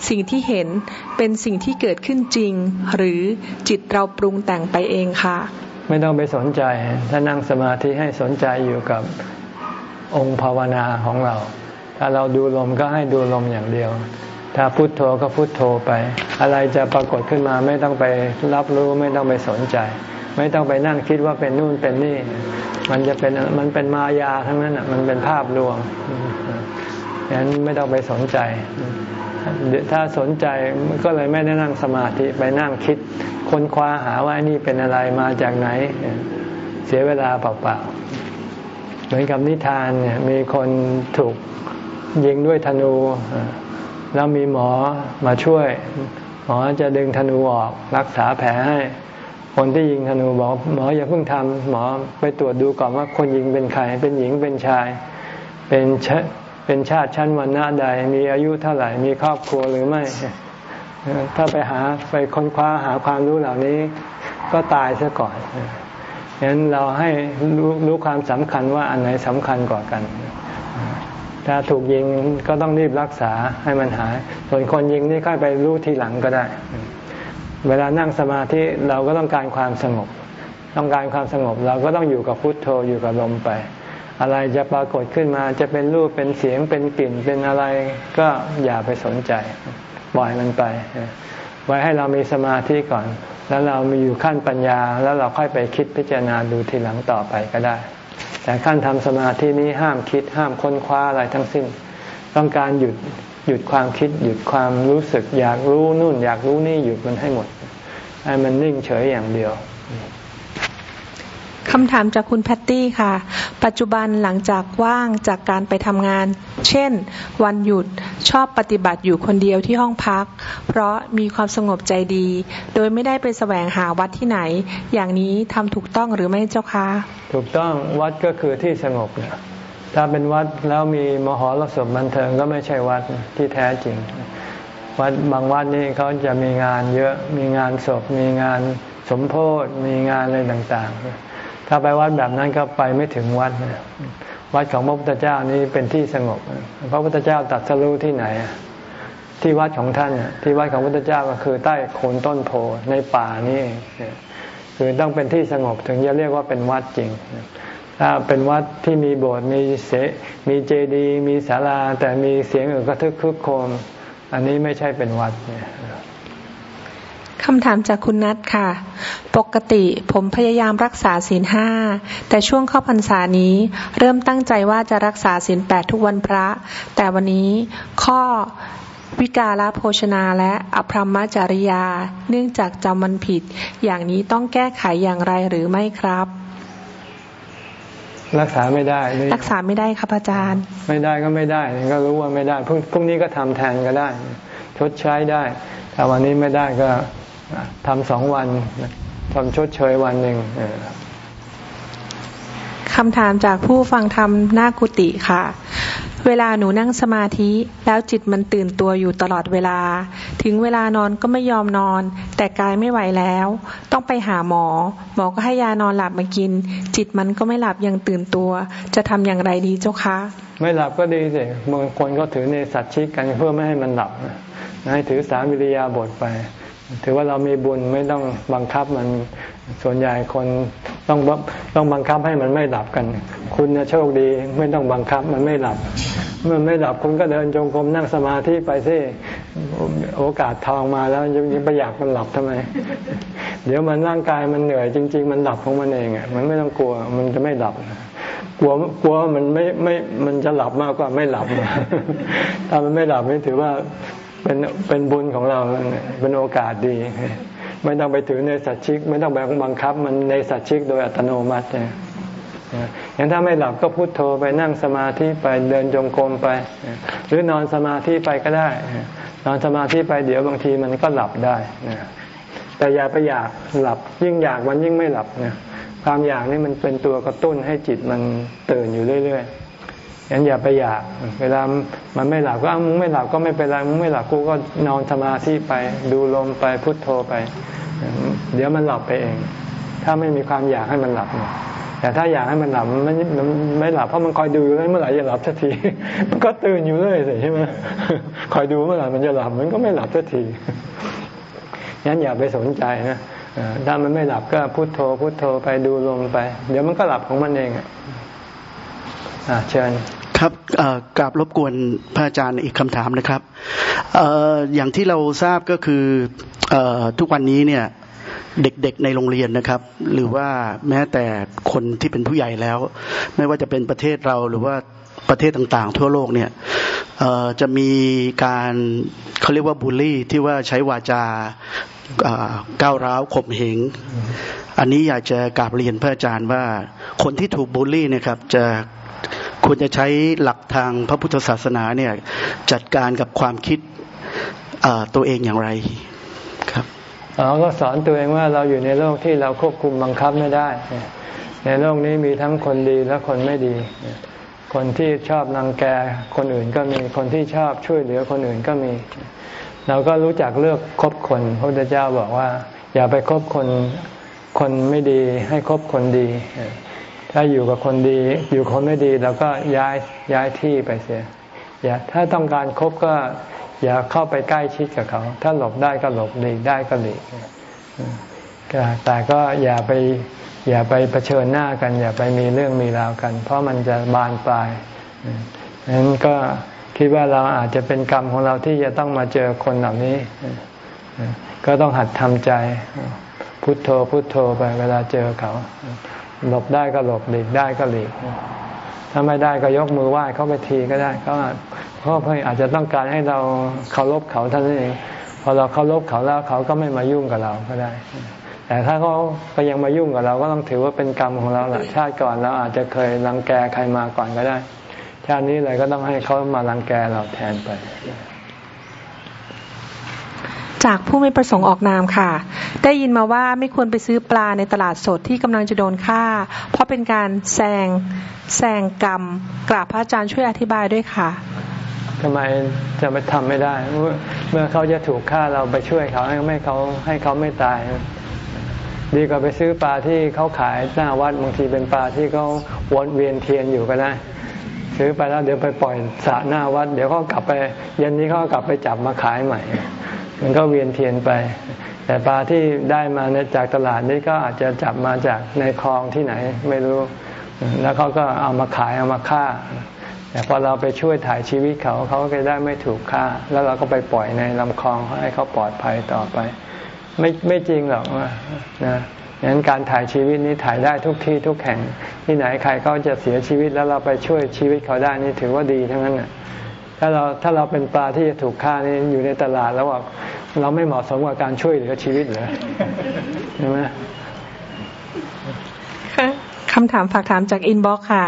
สิ่งที่เห็นเป็นสิ่งที่เกิดขึ้นจริง หรือจิตเราปรุงแต่งไปเองคะไม่ต้องไปสนใจ ถ้านั่งสมาธิให้สนใจอยู่กับองค์ภาวนาของเรา ถ้าเราดูลมก็ให้ดูลมอย่างเดียว ถ้าพุโทโธก็พุโทโธไป อะไรจะปรากฏขึ้นมาไม่ต้องไปรับรู้ไม่ต้องไปสนใจ ไม่ต้องไปนั่งคิดว่าเป็นนู่นเป็นนี่ มันจะเป็นมันเป็นมายาทั้งนั้นอะมันเป็นภาพลวงฉะนั้นไม่ต้องไปสนใจถ้าสนใจก็เลยไม่ได้นั่งสมาธิไปนั่งคิดค้นคว้าหาว่านี่เป็นอะไรมาจากไหน เสียเวลาเปล่าๆเหมือนกับนิทานเนี่ยมีคนถูก ยิงด้วยธนูแล้วมีหมอมาช่วย หมอจะดึงธนูออกรักษาแผลให้ คนที่ยิงธนูบอกหมออย่าเพิ่งทำหมอไปตรวจดูก่อนว่าคนยิงเป็นใครเป็นหญิงเป็นชาย เป็นชเป็นชาติชั้นวรรณะใด มีอายุเท่าไหร่มีครอบครัวหรือไม่ ถ้าไปหาไปค้นคว้าหาความรู้เหล่านี้ ก็ตายซะก่อนฉะนั้นเราให้รู้รู้ความสำคัญว่าอันไหนสำคัญกว่ากัน ถ้าถูกยิงก็ต้องรีบรักษาให้มันหาย ส่วนคนยิงนี่ค่อยไปรู้ทีหลังก็ได้ เวลานั่งสมาธิเราก็ต้องการความสงบ ต้องการความสงบเราก็ต้องอยู่กับพุทโธอยู่กับลมไป อะไรจะปรากฏขึ้นมาจะเป็นรูปเป็นเสียงเป็นกลิ่นเป็นอะไรก็อย่าไปสนใจปล่อยมันไป ไว้ให้เรามีสมาธิก่อน แล้วเรามีอยู่ขั้นปัญญา แล้วเราค่อยไปคิดพิจารณาดูทีหลังต่อไปก็ได้ แต่ขั้นทำสมาธินี้ห้ามคิดห้ามค้นคว้าอะไรทั้งสิ้น ต้องการหยุดหยุดความคิด หยุดความรู้สึก อยากรู้นู่น อยากรู้นี่หยุดมันให้หมดให้มันนิ่งเฉยอย่างเดียว คำถามจากคุณแพตตี้ค่ะ ปัจจุบันหลังจากว่างจากการไปทำงาน เช่น วันหยุดชอบปฏิบัติอยู่คนเดียวที่ห้องพัก เพราะมีความสงบใจดี โดยไม่ได้ไปแสวงหาวัดที่ไหน อย่างนี้ทำถูกต้องหรือไม่เจ้าคะถูกต้องวัดก็คือที่สงบเนี่ยถ้าเป็นวัดแล้วมีมหรสพบันเทิงก็ไม่ใช่วัดที่แท้จริง วัดบางวัดนี่เขาจะมีงานเยอะมีงานศพมีงานสมโพธิมีงานอะไรต่างๆ ถ้าไปวัดแบบนั้นก็ไปไม่ถึงวัดวัดของพระพุทธเจ้านี้เป็นที่สงบ พระพุทธเจ้าตัดสรู้ที่ไหน ที่วัดของท่านที่วัดของพระพุทธเจ้าก็คือใต้โคนต้นโพในป่านี่คือต้องเป็นที่สงบถึงจะเรียกว่าเป็นวัดจริงถ้าเป็นวัดที่มีโบสถ์มีเสมีเจดีย์มีศาลา แต่มีเสียงอึกระทึกคึกโคมอันนี้ไม่ใช่เป็นวัดเนี่ย คำถามจากคุณนัทค่ะ ปกติผมพยายามรักษาศีลห้า แต่ช่วงเข้าพรรษานี้ เริ่มตั้งใจว่าจะรักษาศีลแปดทุกวันพระ แต่วันนี้ข้อวิกาลโภชนาและอภรรมจริยา เนื่องจากจำมันผิด อย่างนี้ต้องแก้ไขอย่างไรหรือไม่ครับ รักษาไม่ได้ รักษาไม่ได้ครับอาจารย์ ไม่ได้ก็ไม่ได้ ก็รู้ว่าไม่ได้พรุ่งนี้ก็ทำแทนก็ได้ชดใช้ได้ถ้าวันนี้ไม่ได้ก็ ทำสองวันทำชดเชยวันหนึ่งคำถามจากผู้ฟังธรรมหน้ากุติค่ะ เวลาหนูนั่งสมาธิแล้วจิตมันตื่นตัวอยู่ตลอดเวลา ถึงเวลานอนก็ไม่ยอมนอน แต่กายไม่ไหวแล้ว ต้องไปหาหมอ หมอก็ให้ยานอนหลับมากิน จิตมันก็ไม่หลับยังตื่นตัว จะทำอย่างไรดีเจ้าคะ ไม่หลับก็ดีสิบางคนก็ถือในสัตว์ชิกกันเพื่อไม่ให้มันหลับให้ถือสามวิริยาบทไป ถือว่าเรามีบุญไม่ต้องบังคับมันส่วนใหญ่คนต้องต้องบังคับให้มันไม่หลับกัน คุณนะโชคดีไม่ต้องบังคับมันไม่หลับ เมื่อไม่หลับคุณก็เดินจงกรมนั่งสมาธิไปสิโอกาสทองมาแล้วยังไปอยากมันหลับทำไม เดี๋ยวมันร่างกายมันเหนื่อยจริง ๆ มันหลับของมันเองอะมันไม่ต้องกลัวมันจะไม่หลับกลัวกลัวมันไม่ไม่มันจะหลับมากกว่าไม่หลับถ้ามันไม่หลับนี่ถือว่า เป็นเป็นบุญของเราเป็นโอกาสดี ไม่ต้องไปถือในสัจชิก ไม่ต้องไปบังคับ มันในสัจชิกโดยอัตโนมัติอย่างถ้าไม่หลับก็พุโทโธไปนั่งสมาธิไปเดินจงกรมไป หรือนอนสมาธิไปก็ได้ นอนสมาธิไปเดี๋ยวบางทีมันก็หลับได้แต่อย่าไปอยากหลับยิ่งอยากมันยิ่งไม่หลับความอยากนี่มันเป็นตัวกระตุ้นให้จิตมันตื่นอยู่เรื่อยๆ งั้นอย่าไปอยาก เวลามันไม่หลับก็มึงไม่หลับก็ไม่เป็นไรมึงไม่หลับกูก็นอนสมาธิไป ดูลมไปพุทโธไป เดี๋ยวมันหลับไปเอง ถ้าไม่มีความอยากให้มันหลับแต่ถ้าอยากให้มันหลับมันไม่หลับเพราะมันคอยดูแล้วเมื่อไหร่จะหลับสักที มันก็ตื่นอยู่เรื่อยใช่ไหมคอยดูเมื่อไหร่มันจะหลับมันก็ไม่หลับสักทีงั้นอย่าไปสนใจนะถ้ามันไม่หลับก็พุโทโธพุโทโธไปดูลมไป เดี๋ยวมันก็หลับของมันเองอะ เชิญครับกราบรบกวนพระอาจารย์อีกคำถามนะครับออย่างที่เราทราบก็คืออทุกวันนี้เนี่ยเด็กๆในโรงเรียนนะครับ หรือว่าแม้แต่คนที่เป็นผู้ใหญ่แล้ว ไม่ว่าจะเป็นประเทศเราหรือว่าประเทศต่างๆ ทั่วโลกเนี่ยจะมีการเขาเรียกว่าบูลลี่ที่ว่าใช้วาจาก้าวร้าวข่มเหงอันนี้อยากจะกราบเรียนพระอาจารย์ว่าคนที่ถูกบูลลี่นะครับจะ ควรจะใช้หลักทางพระพุทธศาสนาเนี่ยจัดการกับความคิดตัวเองอย่างไรครับเราก็สอนตัวเองว่าเราอยู่ในโลกที่เราควบคุมบังคับไม่ได้ ในโลกนี้มีทั้งคนดีและคนไม่ดี คนที่ชอบนังแกคนอื่นก็มีคนที่ชอบช่วยเหลือคนอื่นก็มี เราก็รู้จักเลือกคบคนพระพุทธเจ้าบอกว่า อย่าไปคบคนคนไม่ดีให้คบคนดี ถ้าอยู่กับคนดี อยู่คนไม่ดีเราก็ย้ายย้ายที่ไปเสีย อย่าถ้าต้องการคบก็อย่าเข้าไปใกล้ชิดกับเขา ถ้าหลบได้ก็หลบหลีกได้ก็หลีกแต่ก็อย่าไปอย่าไปเผชิญหน้ากัน อย่าไปมีเรื่องมีราวกัน เพราะมันจะบานปลายนั้นก็คิดว่าเราอาจจะเป็นกรรมของเราที่จะต้องมาเจอคนเหล่านี้ ก็ต้องหัดทำใจ พุทโธพุทโธไปเวลาเจอเขา หลบได้ก็หลบหลีกได้ก็หลีกถ้าไม่ได้ก็ยกมือไหว้เขาไปทีก็ได้เขาเพราะเพื่ออาจจะต้องการให้เราเคารพเขาท่านเองพอเราเคารพเขาแล้วเขาก็ไม่มายุ่งกับเราก็ได้ แต่ถ้าเขาก็ยังมายุ่งกับเราก็ต้องถือว่าเป็นกรรมของเราแหละชาติก่อนเราอาจจะเคยรังแกใครมาก่อนก็ได้ ชาตินี้เลยก็ต้องให้เขามารังแกเราแทนไป จากผู้ไม่ประสงค์ออกนามค่ะ ได้ยินมาว่าไม่ควรไปซื้อปลาในตลาดสดที่กำลังจะโดนฆ่า เพราะเป็นการแซงแซงกรรม กราบพระอาจารย์ช่วยอธิบายด้วยค่ะทำไมจะไม่ทำไม่ได้ เมื่อเขาจะถูกฆ่าเราไปช่วยเขาให้ไม่เขาให้เขาไม่ตาย ดีกว่าไปซื้อปลาที่เขาขายหน้าวัดบางทีเป็นปลาที่เขาวนเวียนเทียนอยู่ก็ได้ซื้อไปแล้วเดี๋ยวไปปล่อยสระหน้าวัด เดี๋ยวเขากลับไปเย็นนี้เขากลับไปจับมาขายใหม่ มันก็เวียนเทียนไป แต่ปลาที่ได้มาจากตลาดนี้ก็อาจจะจับมาจากในคลองที่ไหนไม่รู้ แล้วเขาก็เอามาขายเอามาฆ่า แต่พอเราไปช่วยถ่ายชีวิตเขาเขาก็ได้ไม่ถูกฆ่า แล้วเราก็ไปปล่อยในลำคลองให้เขาปลอดภัยต่อไป ไม่ไม่จริงหรอกนะงั้นการถ่ายชีวิตนี้ถ่ายได้ทุกที่ทุกแห่ง ที่ไหนใครเขาจะเสียชีวิตแล้วเราไปช่วยชีวิตเขาได้นี่ถือว่าดีทั้งนั้นน่ะ ถ้าเราถ้าเราเป็นปลาที่จะถูกฆ่านี่อยู่ในตลาดแล้วว่าเราไม่เหมาะสมกับการช่วยเหลือชีวิตเหรอใช่ไหม คำถามฝากถามจาก inbox ค่ะ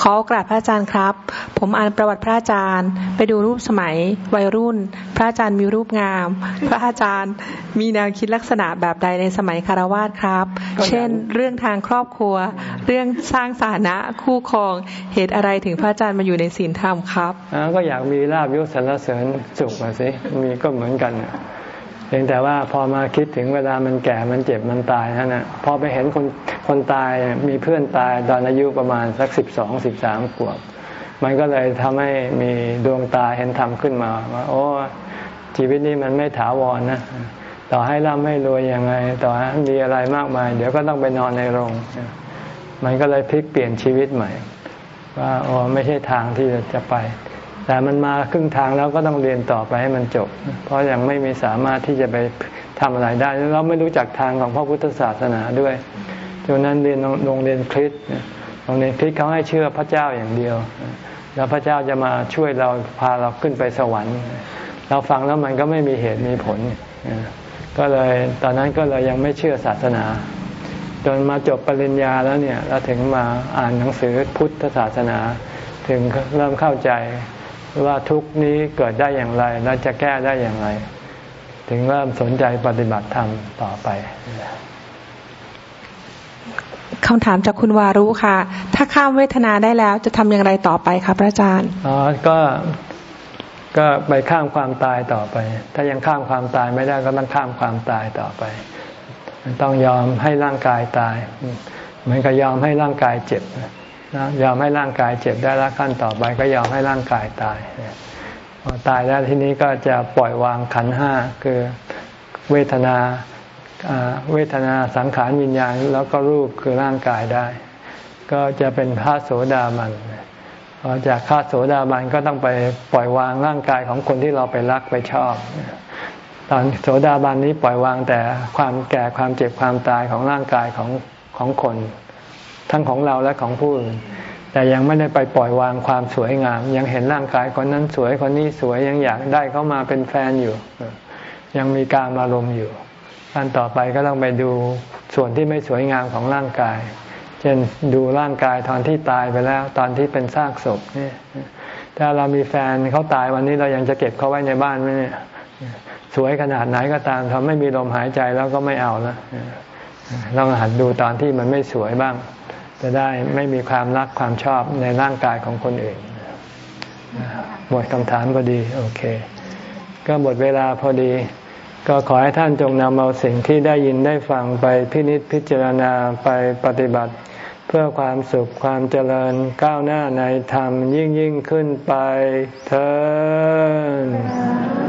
ขอกราบพระอาจารย์ครับ ผมอ่านประวัติพระอาจารย์ ไปดูรูปสมัย วัยรุ่น พระอาจารย์มีรูปงาม พระอาจารย์มีแนวคิดลักษณะแบบใดในสมัยฆราวาสครับ เช่น เรื่องทางครอบครัว เรื่องสร้างฐานะคู่ครอง เหตุอะไรถึงพระอาจารย์มาอยู่ในศีลธรรมครับก็อยากมีลาบยศสรรเสริญสุขมาสิมีก็เหมือนกัน พียงแต่ว่าพอมาคิดถึงเวลามันแก่มันเจ็บมันตายนั่นนะพอไปเห็นคนคนตายมีเพื่อนตายตอนอายุประมาณสักสิบสองสิบสามขวบ มันก็เลยทำให้มีดวงตาเห็นธรรมขึ้นมาว่าโอ้ชีวิตนี้มันไม่ถาวรนะต่อให้ร่ำให้รวยยังไง ต่อให้มีอะไรมากมาย เดี๋ยวก็ต้องไปนอนในโรงมันก็เลยพลิกเปลี่ยนชีวิตใหม่ ว่าโอ้ไม่ใช่ทางที่จะไป แต่มันมาครึ่งทางแล้วก็ต้องเรียนต่อไปให้มันจบ เพราะยังไม่มีสามารถที่จะไปทำอะไรได้เราไม่รู้จักทางของพระพุทธศาสนาด้วยจนนั้นเรียนโรงเรียนคริสโรงเรียนคริสเขาให้เชื่อพระเจ้าอย่างเดียว แล้วพระเจ้าจะมาช่วยเราพาเราขึ้นไปสวรรค์ เราฟังแล้วมันก็ไม่มีเหตุมีผล ก็เลยตอนนั้นก็เลยยังไม่เชื่อศาสนา จนมาจบปริญญาแล้วเนี่ยเราถึงมาอ่านหนังสือพุทธศาสนา ถึงเริ่มเข้าใจ ว่าทุกนี้เกิดได้อย่างไร และจะแก้ได้อย่างไร ถึงเริ่มสนใจปฏิบัติธรรมต่อไปคำถามจากคุณวารุค่ะ ถ้าข้ามเวทนาได้แล้วจะทำอย่างไรต่อไปครับพระอาจารย์อ๋อก็ก็ไปข้ามความตายต่อไป ถ้ายังข้ามความตายไม่ได้ก็ต้องข้ามความตายต่อไป ต้องยอมให้ร่างกายตาย เหมือนกับยอมให้ร่างกายเจ็บนะ ยอมให้ร่างกายเจ็บได้แล้วขั้นต่อไปก็ยอมให้ร่างกายตายพอตายแล้วทีนี้ก็จะปล่อยวางขันห้าคือเวทนาเวทนาสังขารวิญญาณแล้วก็รูปคือร่างกายได้ ก็จะเป็นพระโสดาบันพอจากข้าโสดาบันก็ต้องไปปล่อยวางร่างกายของคนที่เราไปรักไปชอบ ตอนโสดาบันนี้ปล่อยวางแต่ความแก่ความเจ็บความตายของร่างกายของของคน ทั้งของเราและของผู้อื่น แต่ยังไม่ได้ไปปล่อยวางความสวยงาม ยังเห็นร่างกายคนนั้นสวยคนนี้สวยยังอยากได้เข้ามาเป็นแฟนอยู่ ยังมีการอารมณ์อยู่ขั้นต่อไปก็ต้องไปดูส่วนที่ไม่สวยงามของร่างกาย เช่นดูร่างกายตอนที่ตายไปแล้ว ตอนที่เป็นซากศพนี่ถ้าเรามีแฟนเขาตายวันนี้เรายังจะเก็บเขาไว้ในบ้านไหมเนี่ยสวยขนาดไหนก็ตามถ้าไม่มีลมหายใจแล้วก็ไม่เอาแล้วลองหัดดูตอนที่มันไม่สวยบ้าง จะได้ไม่มีความรักความชอบในร่างกายของคนอื่นหมดคำถามพอดี โอเค ก็หมดเวลาพอดี ก็ขอให้ท่านจงนำเอาสิ่งที่ได้ยินได้ฟังไปพินิจพิจารณาไปปฏิบัติ เพื่อความสุขความเจริญก้าวหน้าในธรรมยิ่งยิ่งขึ้นไปเธอ